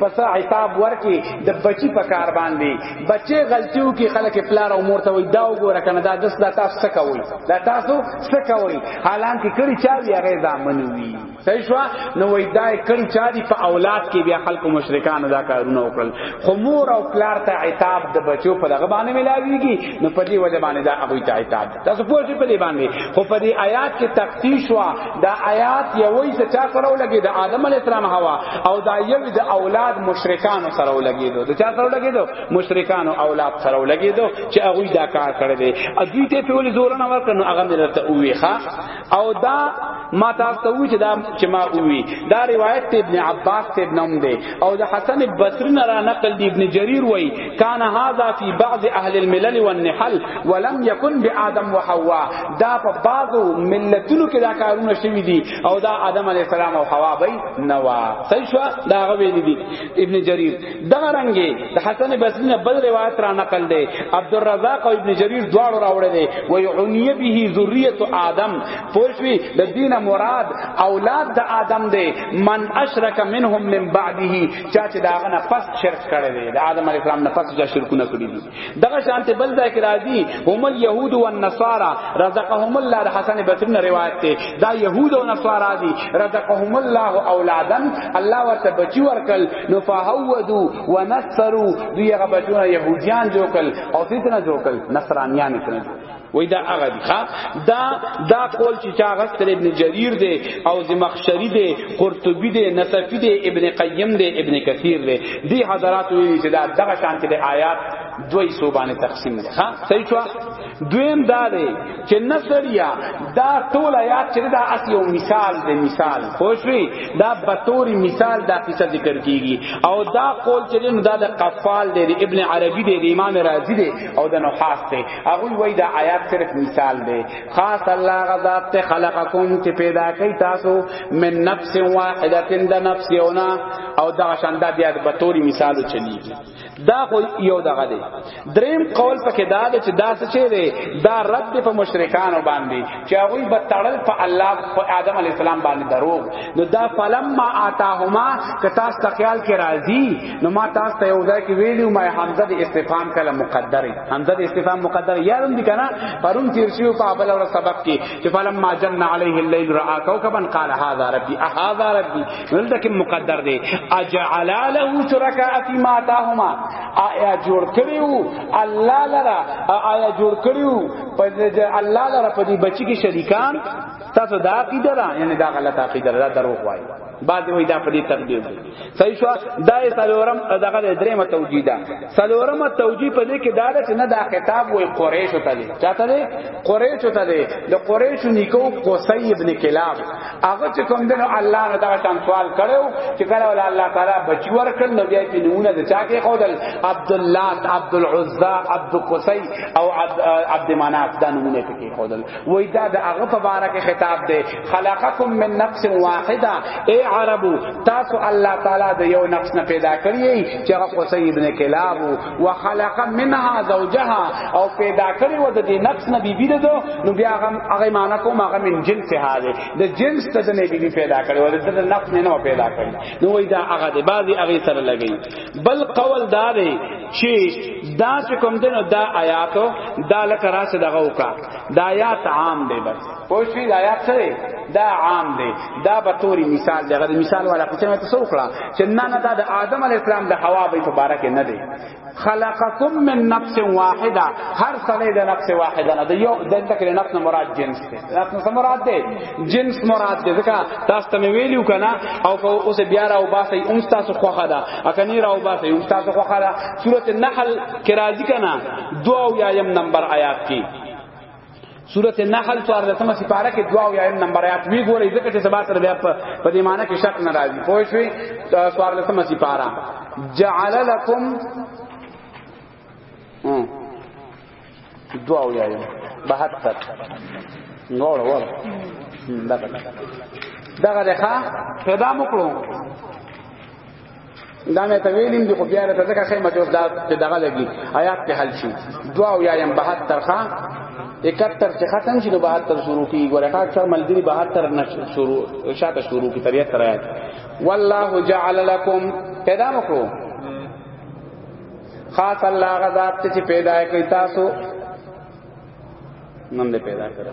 پس عتاب ورکی د بچی په کار باندې بچی غلطیو کې خلک پلار او مور ته وای دا وګوره کنه دا دس دا تاسو څه کوي دا تاسو څه کوي حالان کې کړي چا بیا غیر ځامن وی صحیح شو نو وای دا کړي چا دی په اولاد کې بیا خلک مشرکان دا کارونه وکړل خو مور او پلار ته عتاب د بچو په دغه باندې ملاویږي نو په دې وجه باندې دا هغه ته عتاب تاسو پوه شئ په دې باندې خو په دې آیات کې تخصیص وا دا آیات یوې څه چا سره ولګي د آدم علی السلام هوا او دا یو د اولاد مشرکان سره ولګي دو د چا سره ولګي دو مشرکان او اولاد سره ولګي دو چې هغه دا کار کړی دی ا دوی ته په ولې زور نه ورکنه هغه ملته اوې ښا او دا ما تاسو ته وی چې دا چې ما وی دا روایت ته ابن عباس ته ابن ام دی او د حسن بصری نه را نقل دی ابن جریر وی کان هذا فی بعض اهل الملل والنحل ولم یکن بآدم وحوا دا په بعضو ملتونو کې دا کارونه شوی دی او دا آدم علی السلام او حوا بی نوا صحیح شو دا غوی دی ابن جریر دغه رنګي د حسن بصری نه بل روایت را نقل دی عبدالرزاق او ابن جریر دواړو راوړی دی و یعنی به ذریه آدم پوښوی د دین مراد اولاد د آدم دی من اشرک منهم من بعده چا چې داغه نه پس شرک کړی دی د آدم علی السلام نه پس شرکونه کړی دی دغه شانت بل ځای کې راځي هم اليهود والنصارى رزقهم الله حسن بصری نه روایت ته دا يهود او نصارا دي رزقهم الله اولادا الله ورته بچي ورکل نو فهودو ونصرو دوی هغه بچونه يهوديان جوړ کل او فتنه جوړ کل نصرانيان فتنه جوړ وای دا هغه دی ښا دا دا قول چې چا غستر ابن جریر دی او زمخشری دی قرطبی دی نصفی دی ابن قیم دی ابن کثیر دی دی حضرات وی چې دا دغه شان کې د آیات دوی صوبانه تقسیم دی ښا صحیح شو دویم دا دی چې نصریا دا ټول آیات چې دا اصل یو مثال دی مثال خوشوی دا بطوری مثال دا قصه ذکر کیږي او دا قول چې دا د قفال دی ابن عربی دی امام رازی دی او د نحاس دی هغه وای دا آیات صرف مثال دی خاص الله غذاب ته خلقکم چې پیدا کړي تاسو من نفس واحده د نفس یونا او دا شاندا بیا د بتوري مثال چلیږي دا خو یو دغه دی دریم قول پکې دا دی چې دا څه چي دی دا رد په مشرکانو باندې چې هغه به تړل په الله په آدم علی السلام باندې دروغ نو دا فلم ما آتاهما کتا استقیال کې راضی نو ما تاسو ته یو ځای کې ویلو ما حمزه د استفهام کله مقدره حمزه د استفهام مقدره یادم دي کنه پرون تیر شو په اول اور سبق کې چې فلم ما جن علیه الليل را کوكبا قال هذا ربي هذا ربي ولته کې مقدر دی اجعل له شرکاء فی ما تاهما آیا جوړ کړیو الله لرا آیا جوړ کړیو په الله لرا په دې بچی کې شریکان تاسو دا عقیده را یعنی دا غلط عقیده را دروغ وایي بعد وی دا په دې تقدیر دی صحیح شو دا سلورم دغه درېمه توجیه ده سلورمه توجیه په دې کې دا ده چې نه دا خطاب وې قریش ته دی چاته دی قریش ته دی د قریش نیکو قصی ابن کلاب هغه چې کوم دنو الله نه دا شان سوال کړو چې کله ول الله تعالی بچی ورکړ نو بیا چې نمونه د چا کې خودل عبد الله عبد العزى عبد قصی او عبد مناف دا نمونه کې خودل وای دا د هغه په باره کې خطاب دی خلقکم من نفس واحده اے عربو تاسو الله تعالی د یو نفس نه پیدا کړی چې هغه قصی ابن کلاب او خلق منها زوجها او پیدا کړی و د دې نفس نه بیبی ده نو بیا هغه هغه معنی کوم هغه من جنس هاله د جنس ته نه بیبی پیدا کړی ول د نفس نه نه پیدا کړی نو وای دا هغه دی بعضی هغه سره لګی بل قول دا دی چې دا چې کوم دنو دا آیاتو دا لکه راشه دغه وکړه دا آیات عام دی بس پوښی دا آیات سره دا عام دی دا به توري مثال دی غره مثال والا څه مې تاسو وکړه چې نه نه دا د آدم علی السلام د حوا به مبارک نه دی خلقکم من نفس واحده هر سړی د نفس واحده نه دی یو دلته کې نفس نه مراد جنس دی نفس نه مراد دی جنس مراد دی ځکه تاسو ته ویلو کنه او که اوس بیا راو باسي اون تاسو خوخه ده اکنی راو باسي اون تاسو خوخه ده سورته نحل کې راځي کنه دو او یایم نمبر آیات کې سورت نحل سوار دسمه سپاره کې دعا او یایم نمبر آیات وی ګورې ځکه چې سبا سره بیا په دې معنی کې شک ناراضي پوه شوي سوار دسمه سپاره جعل لكم دعا او یایم 72 نور ور دغه دغه ښا پیدا مکړو دا مې ته ویلم دی خو بیا ته ځکه خیمه جوړ دا چې دغه لګي آیات په حل شي دعا او یایم 72 ښا 71 چې ختم شي نو 72 شروع کی ګوره کا اکثر ملګری 72 نه شروع شاته شروع کی تریت تر آیات والله جعل لكم پیدا مکو خاص الله غذاب چې پیدا کړی تاسو نن دې پیدا کړو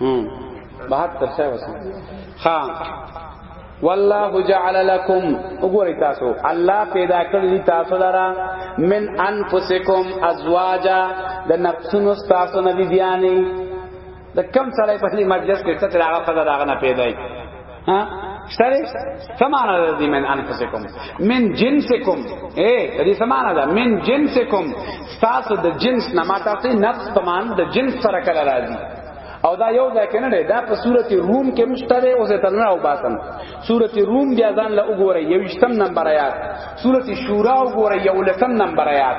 هم بهات تر څه وسه ها والله جعل لكم وګورئ تاسو الله پیدا کړی تاسو لرا من انفسکم ازواجا د نفسونو تاسو نه دي بیانې د کم سړی په دې مجلس کې ته راغه خدا راغه نه پیدای ها سره سمانه ده دی من انفسکم من جنسکم اے دې سمانه ده من جنسکم تاسو د جنس نه ما تاسو نفس تمان د جنس سره کله راځي او دا یو ځای کې نه دی دا په صورت روم کې مشتره او زه تنه او باسم صورت روم بیا ځان له وګوره یو شتم نمبر آیات صورت شورا وګوره یو لسم نمبر آیات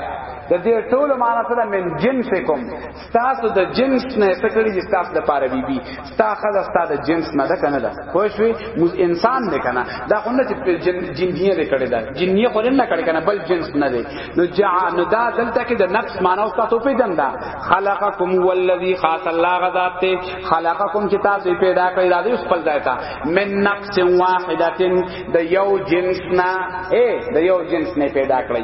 د دې ټول معنی سره من جنسکم ستاسو د جنس نه څه کړی چې ستاسو د پاره بی بی ستا خزه ستا د جنس نه ده کنه ده خو شوی مز انسان نه کنه دا خو نه چې جن جنیه دې کړی دا جنیه خو نه کړی کنه بل جنس نه دی نو جا نو دا دلته کې د نفس معنا او تاسو په جندا خلقکم والذی خاص الله غذات ته خلقکم چې تاسو پیدا کړی دا دې خپل ځای تا من نفس واحدتن د یو جنس نه اے د یو جنس نه پیدا کړی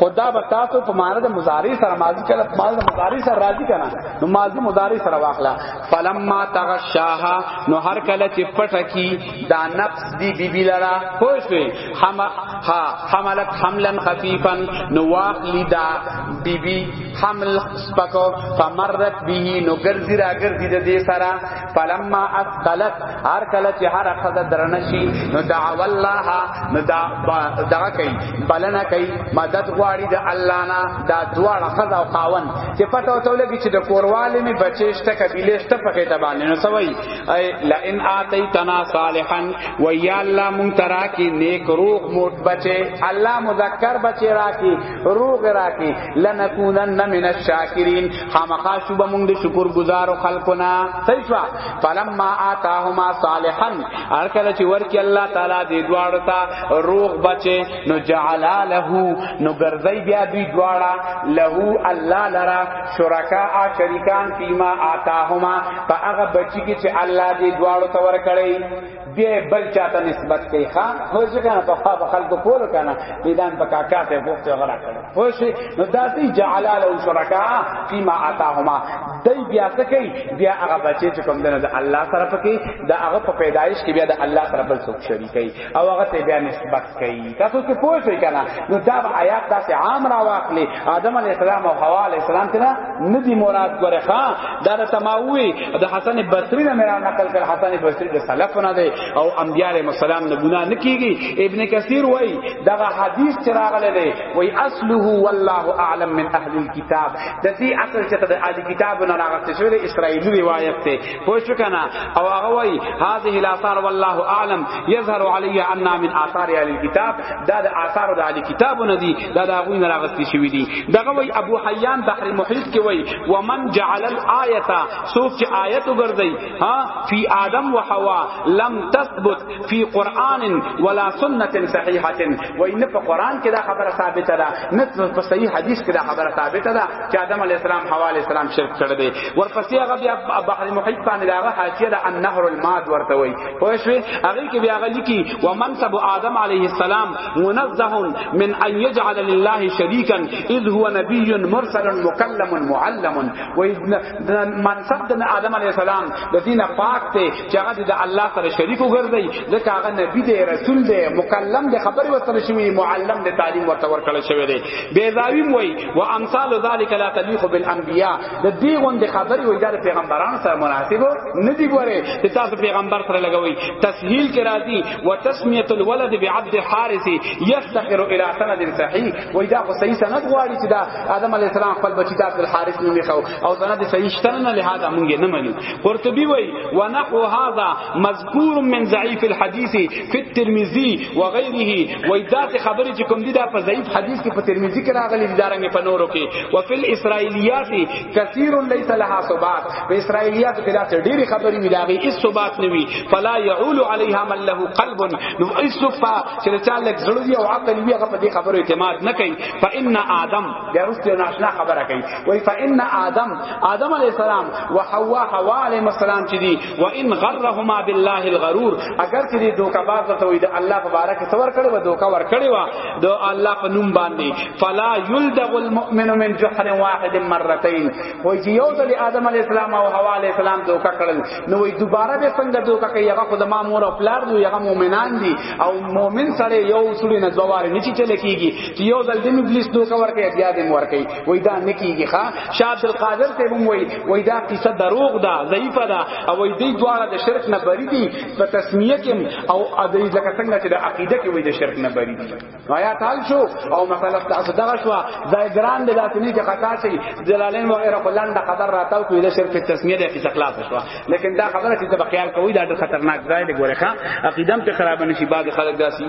خدا به تاسو په معنا د مضارع سره ماضی کله په معنا د مضارع سره راضی کنا نو ماضی مضارع سره واخلا فلما تغشاها نو هر کله چې پټه کی دا نفس دی بی بی لرا پوه شئ هم ها حملت حملا خفيفا نو واخلی دا بی بی حمل سپکو فمرت به نو ګرځي را ګرځي د دې سره فلما اثقلت هر کله چې هر خزه درنشي نو دعوا الله نو دا دغه کوي بلنه کوي مدد غواړي د الله نه دا دواړه خزه او خاون چې پته او تولګي چې د کورواله می بچیشته قبیله شته پکې تبانه نو سوي لئن اتیتنا صالحا و یا الله مون ترا کی نیک روح موت بچي الله مذکر بچي راکی روح راکی لنکونن من الشاکرین خامخا شو به مونږ د شکر گزار او خلقنا صحیح فلما آتاهما صالحا ارکل چې ورکی الله تعالی دې دواړو ته روغ بچي نو جعل له نو ګرځي بیا دې دواړه له الله لرا شرکا شریکان فيما آتاهما فاغه بچی کې چې الله دې دواړو ته ورکړي بیا بل چاته نسبت کوي ښا خو څه کنه په خوا بخل کو کول کنه میدان په کاکا ته وخت غلا کړ خو شي نو داسې جعل له شرکا فيما اتاهما دای بیا څه کوي بیا هغه بچی چې کوم دنه د الله سره پکې د هغه په پیدایش کې بیا د الله سره بل څوک شریکي او هغه ته بیا نسبت کوي تاسو څه پوه شئ کنه نو دا آیات داسې عام را واخلي آدم علی السلام او حوا علی السلام ته نه دی مراد ګره ښا دا د تماوی د حسن بصری نه میرا نقل کړ حسن بصری د سلف نه دی او انبیاء علیهم السلام نه ګناه نه کیږي ابن کثیر وای دا حدیث چې راغلی دی وای اصله والله اعلم من اهل الكتاب د دې اصل چې د اهل کتاب نه راغلی شوی اسرائیلی روایت ته پوه شو کنه او هغه وای هذه الاثار والله اعلم يظهر علي ان من اثار اهل الكتاب دا د اثار د اهل کتاب نه دي دا د غوی نه راغستې شوی دي دغه وای ابو حیان بحر محیط کې وای ومن جعل الايه سوق چې آیت وګرځي ها فی آدم و حوا لم تثبت فی قران ولا سنه صحیحه وای نه په قران کې دا خبره ثابته ده نه په صحیح حدیث کې دا خبره ثابته ده چې آدم علی السلام حوا علی السلام شرک کړی دی ورپسې هغه بیا بحر محیط باندې هغه حاشیه ده النهر الماد ورته وای خو شوی هغه کې بیا هغه لیکي ومنصب آدم علیه السلام منزه من ان یجعل لله شریکا اذ هو نبی مرسل مکلم معلم و منصب د آدم علیه السلام د دین پاک ته چې هغه د الله سره شریک وګرځي ځکه هغه نبی دی رسول دی مکلم دی خبر ورته شوی معلم دی تعلیم ورته ورکړل شوی دی بیزاوی وای و امثال ذلك لا تليق بالانبياء د دې غوند خبرې وې د پیغمبرانو سره مناسب نه دی ګوره چې تاسو پیغمبر سره لګوي تسهیل کې راځي وتسمیه الولد بعبد الحارث يفتقر الى سند صحيح وې دا خو صحیح سند غواړي چې دا آدم علی السلام خپل بچی د عبد الحارث نومې خو او سند صحیح شته نه لهدا مونږ نه منو قرطبي وې ونحو هذا مذکور من ضعیف الحدیث فی الترمذی وغیره و ذات خبر چې کوم دي دا په ضعیف حدیث کې په ترمذی کې راغلي دي دارنګ په نورو کې و فی الاسرائیلیات کثیر لیس لها ثبات په اسرائیلیات کې دا ډېری خبرې ملاوي اس ثبات نه وي فلا يعول علیها من له قلب نو ایسفا چې چا لک زړه دی او عقل وی هغه په دې خبرو اعتماد نه کوي فإن آدم بیا رسته ناشنا خبره کوي وای فإن آدم آدم علی السلام و حوا حوا علیهم السلام چې دي و ان غرهما بالله الغرور اگر چې دې دوکا باز ته وي د الله په باره کې څور کړي و دوکا ور کړي و د الله په نوم باندې فلا يلدغ المؤمن من جحر واحد مرتين وای چې یو ځل آدم علی السلام او حوا علی السلام دوکا کړل نو وای دوباره به څنګه دوکا کوي هغه خدای ما مور او پلار دی هغه مؤمنان دي او مؤمن سره یو سړي نه دواره نشي چلے کیږي چې یو ځل دې ابلیس دوکا ور کوي بیا دې ور کوي وای دا نکیږي ښا شاه عبد القادر ته هم وای وای دا قصه دروغ ده ضعیفه ده او وای دی دواړه د شرک نه بری دي په تسمیه کې او ادي لکه څنګه چې د عقیده کې وای د شرک نه بری دي آیا تعال شو او مثلا تاسو دغه شو دا ګران د لاتنی کې خطا شي جلالین و غیره کلان د قدر راتاو کوي د شرک تسمیه د قصه خلاف شو لیکن دا خبره چې د بخیال کوي دا ډېر خطرناک ځای دی ګوره ښا عقیدم ته خراب نشي بعد خلک داسي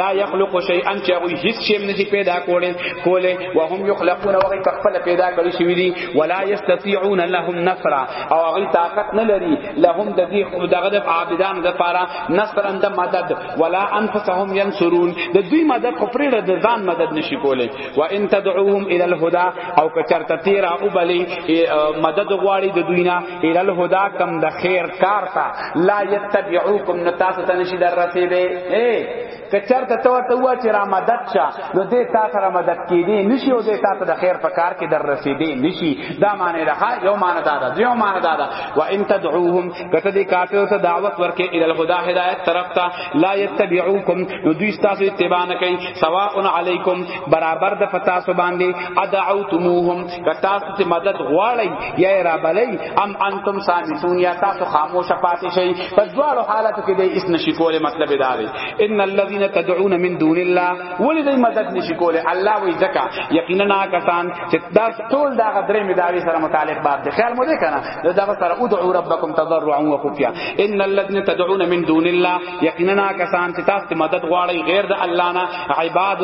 لا يخلق شيئا چې هغه هیڅ شی نه شي پیدا کوله کوله وهم يخلقون او هغه خپل پیدا کړی شوی دي ولا يستطيعون لهم نصرا او هغه طاقت نه لري لهم د دې دغه د عابدان د پاره نصرا د مدد ولا انفسهم ينصرون د دوی مدد خو پرې د ځان مدد نشي کوله وان تدعوهم الى الهدى او کچرته تیرا او بلی مدد غواړي د دوی نه الى الهدى کم د خیر کار تا لا يتبعوكم نتاسو تنشي در رسیدې اے کچر ته تو ته وا چې را مدد شه نو دې تا سره مدد کیدی نشي او دې تا ته د خیر په کار کې در رسیدې نشي دا معنی ده یو معنی دا ده یو معنی دا ده و ان تدعوهم کته دې کافر ته دعوت ورکې ال الهدى هدایت طرف ته لا یتبعوکم نو دوی تاسو اتباع نه کوي سواء علیکم برابر د پتا سو باندې ادعوتموهم که تاسو ته مدد غواړی یا را بلی ام انتم سامتون یا تاسو خاموش پاتې شئ په دواړو حالاتو کې دې اس نشي کوله مطلب دا دی ان الذين تدعون من دون الله ولدې مدد نشي کوله الله وی زکا یقینا کسان چې دا ټول دا غدرې می داوی سره متعلق باب دی خیال مو دې کنه دا سره ادعوا ربکم تضرعا وخفیا ان الذين تدعون من دون الله یقینا کسان چې تاسو مدد غواړي غیر د الله نه عباد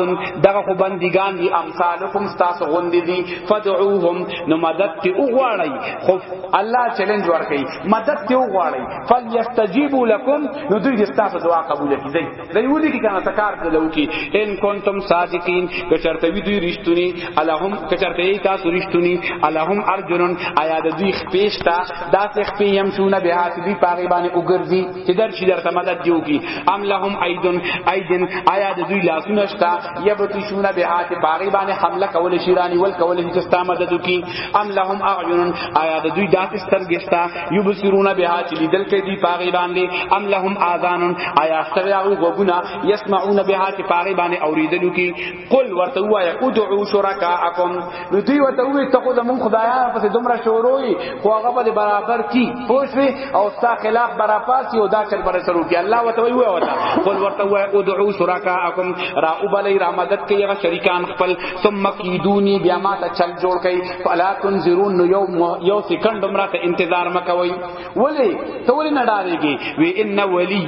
دغه خو بندگان دي امثالکم تاسو غوندې دي فدعوهم نو مدد ته وغواړي خو الله چیلنج ورکړي مدد ته وغواړي فلیستجیبوا لكم نو دوی تاسو دعا قبول کړي دی دی ودی کی کنه تکار دلو کی ان کنتم صادقین کچرته وی دوی رښتونی الہم کچرته ای تاسو رښتونی الہم ارجلن آیا د دوی خپېشتا داسې خپې يم شونه به هات دی پاغي باندې وګرځي چې در شي درته مدد دیو کی ام لهم ایدن ایدن آیا د دوی لاسونه شتا یبتشون بها چې باغی باندې حمله کول شي رانی ول کول شي چې ستا مدد کی ام لهم اعین آیا د دوی داسې سترګې شتا یبصرون بها چې لیدل کې دی باغی باندې ام لهم اذان آیا سترګې غوګونه یسمعون بها چې باغی باندې اوریدلو کی قل ورته وایا ادعو شرکاءکم نو دوی ورته وی ته خو زمون خدایانو پسې دومره شوروي خو هغه به برابر کی پوښوي او ستا خلاف برابر یو دا چل بر سرو کی الله وته وی وتا قل ورته وایا ادعو شرکاءکم را وبلی را مدد کوي هغه شریکان خپل ثم کیدونی بیا ما ته چل جوړ کړي فلا تنذرون یو یو سکند مرته انتظار مکوي ولی ته ولی نه ډارېږي وی ان ولی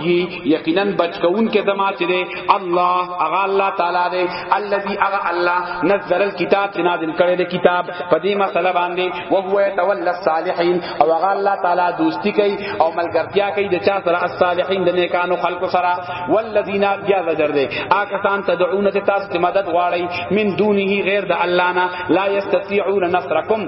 یقینا بچکون کې دما چې دی الله اغه الله تعالی دی الذي اغه الله نزل الكتاب چې نازل کړی دی کتاب په دې مسله باندې او هو يتولى الصالحين او اغه الله تعالی دوستی کوي او ملګرتیا کوي د چا سره الصالحین د نیکانو خلق سره والذین بیا زجر دی آکسان تدعون ته تاسو مدد غواړي من دونه غیر د الله نه لا یستطيعون نصرکم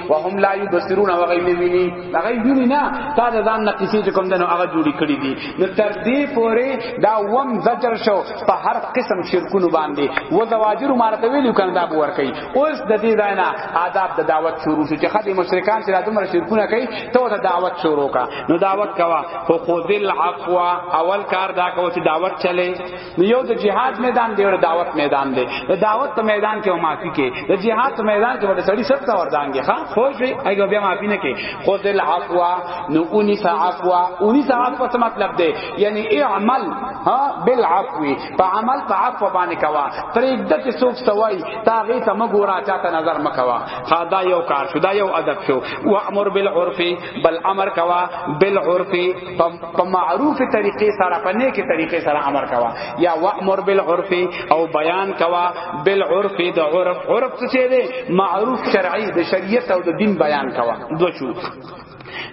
وهم لا یبصرون او غی نه ویني هغه ویني نه تا د ځان نه کیسې چې کوم دنو هغه جوړی کړی دي نو تر دې پورې دا وم زجر شو په هر قسم شرکونو باندې و زواجر مارته ویلو کنه دا بور کوي اوس د دې ځای نه آداب د دعوت شروع شو چې خدای مشرکان چې راځم شرکونه کوي ته د دعوت شروع کا نو دعوت کوا خو خذل عفوا اول کار دا کو چې دعوت چلے نو یو د جهاد میدان دی او د دعوت میدان دی د دعوت په میدان کې او معافي کې د جهاد په میدان کې ورته سړی سب ته وردانګي ها خو شي ایګو بیا معافي نه کې خود العفو نو اونی عفو اونی عفو څه مطلب دی یعنی اعمل ها بالعفو په عمل په عفو باندې کوا پرېږد چې څوک سوای تاغه ته مګورا چاته نظر مکوا خدا یو کار شو دا یو ادب شو وامر بالعرف بل امر کوا بالعرف په معروف طریقې سره په نیکه طریقې سره امر کوا یا وامر بالعرف او بیان کوا بالعرف د عرف عرف څه دی معروف شرعي د شریعت او د دین بیان کوا دو شو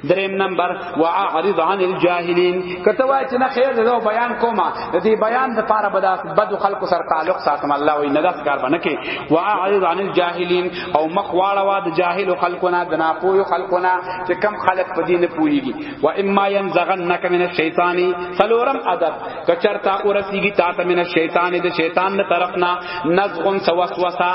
دریم نمبر واعرض عن الجاهلین کته وای چې نه خیر ده بیان کوما د دې بیان د پاره بد بد خلکو سره تعلق ساتم الله وی نه داس کار باندې کې واعرض عن الجاهلین او مخواړه وا د جاهل خلکو نه د ناپوه خلکو نه چې کم خلک په دین پوریږي و اما ينزغنك من الشیطان سلورم ادب کچرتا اورسیږي تا ته من الشیطان د شیطان نه طرفنا نزغ وسوسه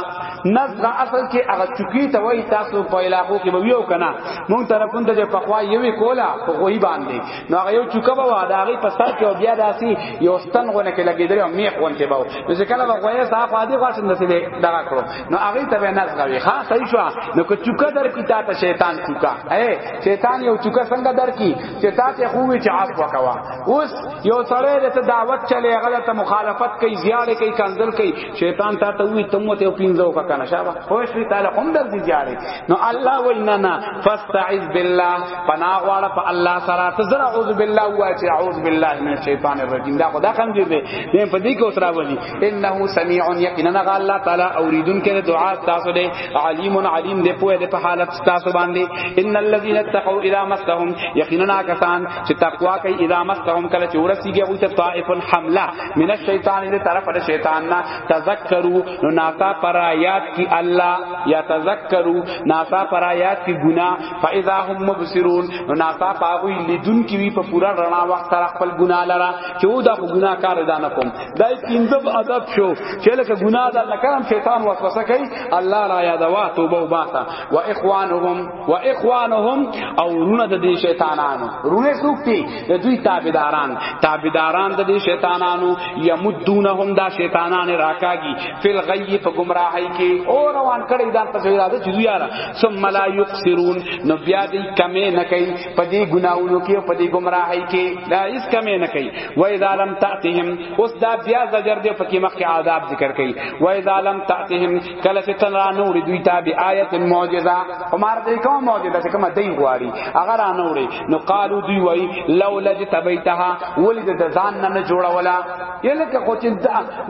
نزغ اصل کې هغه چکی ته وای تاسو په علاقو کې به یو کنه مون طرفون ته په خوا یوې کولا په غوي باندې نو هغه یو چکه به واده هغه په سر کې بیا داسي یو ستن غونه کې لګیدل او میخ ونته باو نو چې کله به غوي صاحب عادي غوښن نسی دی دغه کړو نو هغه ته نزغ وی ها صحیح شو نو که چکه در کې تا ته شیطان چکه اے شیطان یو چوکه څنګه درکی چې تا ته خو وی چې عاف وکوا اوس یو سړی د ته دعوت چلے غلطه مخالفت کوي زیاړه کوي کنزل کوي شیطان تا ته وی تم ته پینځو کا کنه شابه خوش وی تعالی هم در دي زیاړه نو الله ویننا فاستعذ بالله پنا واړه په الله سره تزرع اعوذ بالله واچ اعوذ بالله من الشیطان الرجیم دا خدا کم دی نه پدې کې اوتراولي انه سميع یقینا غ الله تعالی اوریدون کې دعا تاسو دې علیم علیم دې په دې په حالت تاسو باندې ان الذين اتقوا اذا مسهم یقینا کسان چې تقوا کوي اذا مسهم کله چې ورسیږي او ته طائف حمله من الشیطان دې طرف د شیطان نه تذکروا نو ناتا پر آیات کی الله یا تذکروا ناتا پر آیات کی گناہ فاذا هم مبصرون نو ناتا پاوی لیدون کی په پورا رڼا وخت طرف خپل گناہ لرا چې دا گناہ کار دانه کوم دای پینځم ادب شو چې لکه ګناه ده لکرم شیطان وسوسه کوي الله را یادوا توبه او باتا و اخوانهم و اخوانهم او رونه د دې شیطانانو رونه سوکتی د دوی تابعداران تابعداران د دې شیطانانو یمدونهم دا شیطانان راکاږي فل غی په گمراهی کې او روان کړي دا پس ویراده چې دوی یاره ثم لا یقصرون نو بیا دې کمه نه کوي پدی گناہوں کی پدی گمراہی کی دا اس کمی نہ کئی و اذا لم تاتهم اس دا بیا زجر دے پکی مخ عذاب ذکر کئی و اذا لم تاتهم کلا سے تن را نور دوی تا بی ایت معجزہ عمر دی کو معجزہ سے کما دی غواری اگر انور نو قالو دی وئی لولا جتبیتها ولید د ځان نه جوړا ولا یلکه خو چې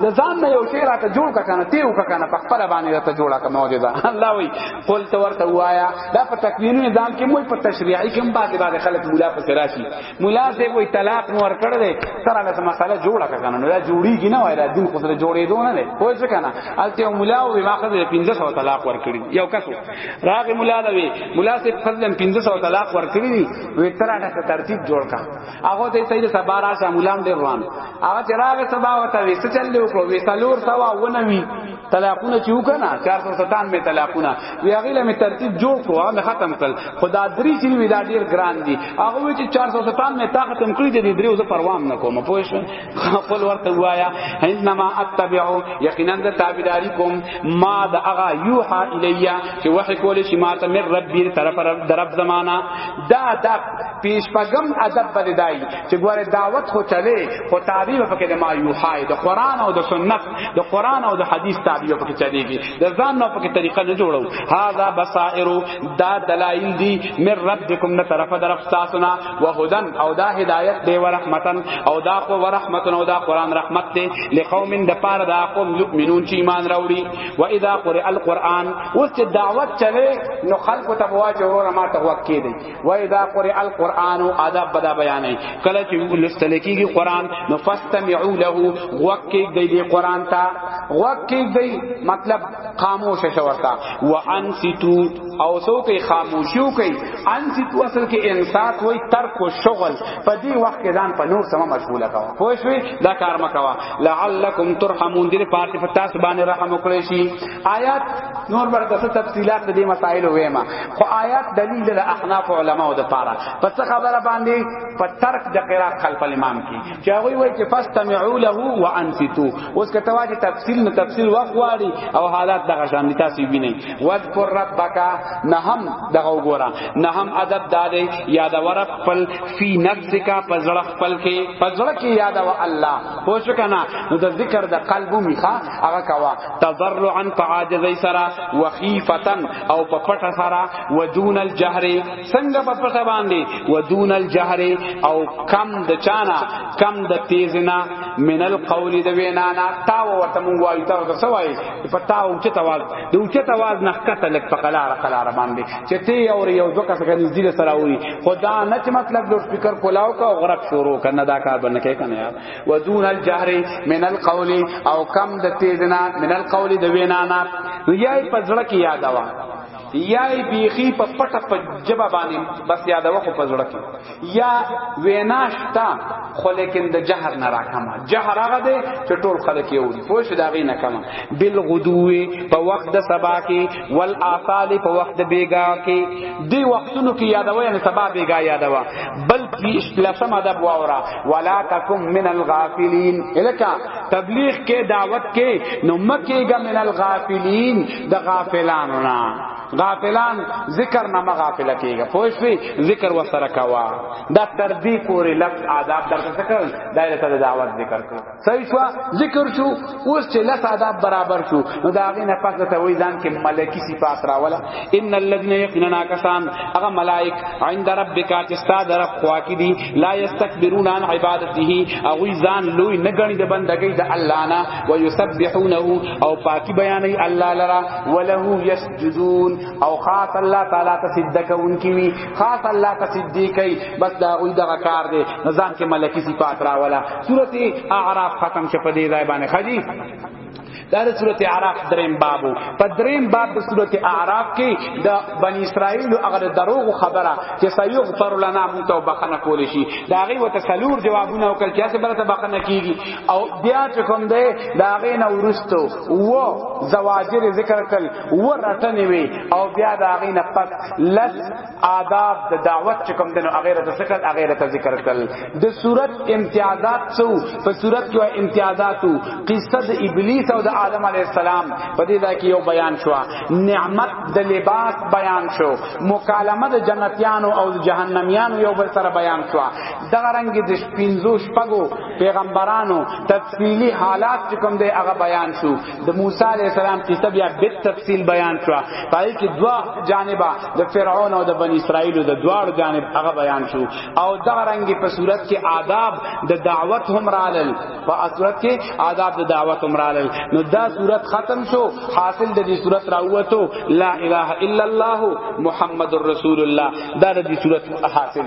د ځان نه یو شی راته جوړ ککنه تیو ککنه په خپل باندې راته جوړا کما معجزہ الله وی قل تو ورته وایا دا په تکوین نظام کې موږ په تشریعي کې هم بعد بعد خلک مولا په سراشي مولا سه وای طلاق نو ور کړ دې تر له مسله جوړه کنه نو دا جوړیږي نه وای دا دین خو سره جوړې دو نه نه پوه څه کنه الته مولا وی ماخه 1500 طلاق ور کړی یو کس راغ مولا لوي مولا سه فضلن 1500 طلاق ور کړی دی وی تر له ترتیب جوړ کا هغه دې سید سبا را شامولان دې روان هغه چې راغ سبا وته وی څه چل له وکړو وی سلور سوا ونوي طلاقونه چې وکنه 497 می طلاقونه وی هغه له می ترتیب جوړ کو هغه ختم کړ خدا درې چې وی دا ډیر ګران دي هغه وی چې 497 می تا ختم کړی دي درې زه پروام نه کوم پوه شو خپل ورته وایا انما اتبعو یقینا د تابعداری کوم ما د هغه یوها الیا چې وحی کول شي ما ته مر ربی طرف رب درب زمانہ دا دا پیش پغم ادب بدای چې ګوره دعوت خو چلے خو تعبیر پکې د ما یوها د قران او د سنت د قران او د حدیث تعبیر پکې چلیږي د ځان نو پکې طریقه نه جوړو هاذا بصائر دا دلائل دی من ربکم نه طرفه درف تاسو نه وهدن او دا هدایت دی ورحمتن او دا کو ورحمتن او دا قران رحمت دی لقوم د پاره دا قوم یؤمنون چې ایمان راوړي و اذا قرئ القران اوس دعوت چلے نو خلق ته واجه ورما ته وکې دی و اذا قرئ القران ادب بدا بیانې کله چې لستل کېږي قران نو فاستمعوا له وکي د دې قران ته وکي د مطلب خاموش شورتا وانسیتو او سو کې خاموشیو کې انسیتو اصل کې انسات وای ترک او شغل په دې وخت کې ځان په نور سم مشغوله کا خو شوي دا کار مکوا لعلکم ترحمون دې پات په تاسو باندې رحم وکړي شي آیات نور برکت تفصيلات دې مسائل وېما خو آیات دلیل د احناف علماء د پاره پس خبره باندې په ترک د قرات خلف الامام کې چې هغه وایي چې فاستمعوا له وانصتوا اوس کته واجه تفصیل نو تفصیل وقواړي او حالات دغه شان دي تاسو وینئ واذكر ربک نهم دغه وګوره نهم ادب دادې یاد ور خپل فی نفسک پزړه خپل کې پزړه کې یاد او الله هو شو کنه نو د ذکر د قلبو میخه هغه کوا تضرعا فعاجزی سرا وخیفتن او په پټه سرا ودون الجهر څنګه په پټه باندې ودون الجهر او کم د چانا کم د تیزنا من القول د وینا نا تا ورته مون وای تا ورته سوای په تا او چې تواز د او چې تواز نه کته لک په قلار قلار باندې چې تی او یو دوه کس غنی زیله سرا وری خدا نه چې مطلب د سپیکر کولاو کا غرق شروع کنه دا کار باندې کنه یار ودون الجهر من القول او کم د تیزنا من القول د وینا نه یای پزړه کی یاد وا یای بیخی په پټه په جبا باندې بس یاد وا خو پزړه کی یا وینا شتا خو لیکن د جهر نه راکما جهر هغه دی چې ټول خلک یو دي پوه شو دا غي نه کما بالغدو په وخت د سبا کې والآصال په وخت بیګا کې دی وختونو کې یادوي ان سبا بیګا یادوا بل پیش لسم ادب واورا ولا تکم من الغافلین الکا تبلیغ کې دعوت کې نو مکیګا من الغافلین د غافلانو نه غافلان ذکر نه مغافل کیږي پوښوي ذکر وسره کوا دا تر دې پورې لفظ آداب درته ذکر دایره ته دعوت ذکر کړو صحیح شو ذکر شو اوس چې لس آداب برابر شو نو دا غي نه پس ته وای ځان کې ملکی صفات راولا ان الذين يقننا کسان هغه ملائک عند ربک چې استاد رب خوا کې دي لا یستكبرون عن عبادته او ځان لوی نه غني د بندګۍ د الله نه او یسبحونه او پاکي بیانې الله لرا وله یسجدون او خاص الله تعالی ته صدق انکی وی خاص الله ته صدیقی بس دا غوی دغه کار دی ځان کې ملکی صفات راولا سورت اعراف ختم شه په دې ځای باندې خجی دا د سورته اعراف دریم باب په دریم باب د سورته اعراف کې د بنی اسرائیل او هغه دروغ خبره چې سيغفر لنا مون ته بخنه کول شي دا هغه وته سلور جوابونه وکړ چې څه برته بخنه کیږي او بیا چې کوم دی دا هغه نه ورستو و زواجر ذکر کړ و رټنې وي او بیا دا هغه نه پس لس آداب د دعوت چې کوم دنو اغیره ته ذکر اغیره ته ذکر کړل د صورت امتیازات څو په صورت کې امتیازاتو قصه د ابلیس او د آدم علی السلام په دې ځای کې یو بیان شو نعمت د لباس بیان شو مکالمه د جنتیانو او جهنميانو یو بل سره بیان شو دا رنګ د شپینزو شپګو پیغمبرانو تفصیلی حالات چې کوم دی هغه بیان شو د موسی علی السلام قصه بیا به تفصیل بیان شو پای کې دوا جانبا د فرعون او د بنی اسرائیل د دوار جانب هغه بیان شو او دا رنګ په صورت کې آداب د دعوت هم رالل په صورت کې آداب د دعوت هم رالل نو دا صورت ختم شو حاصل د دې صورت راوته لا اله الا الله محمد رسول الله دا د دې صورت حاصل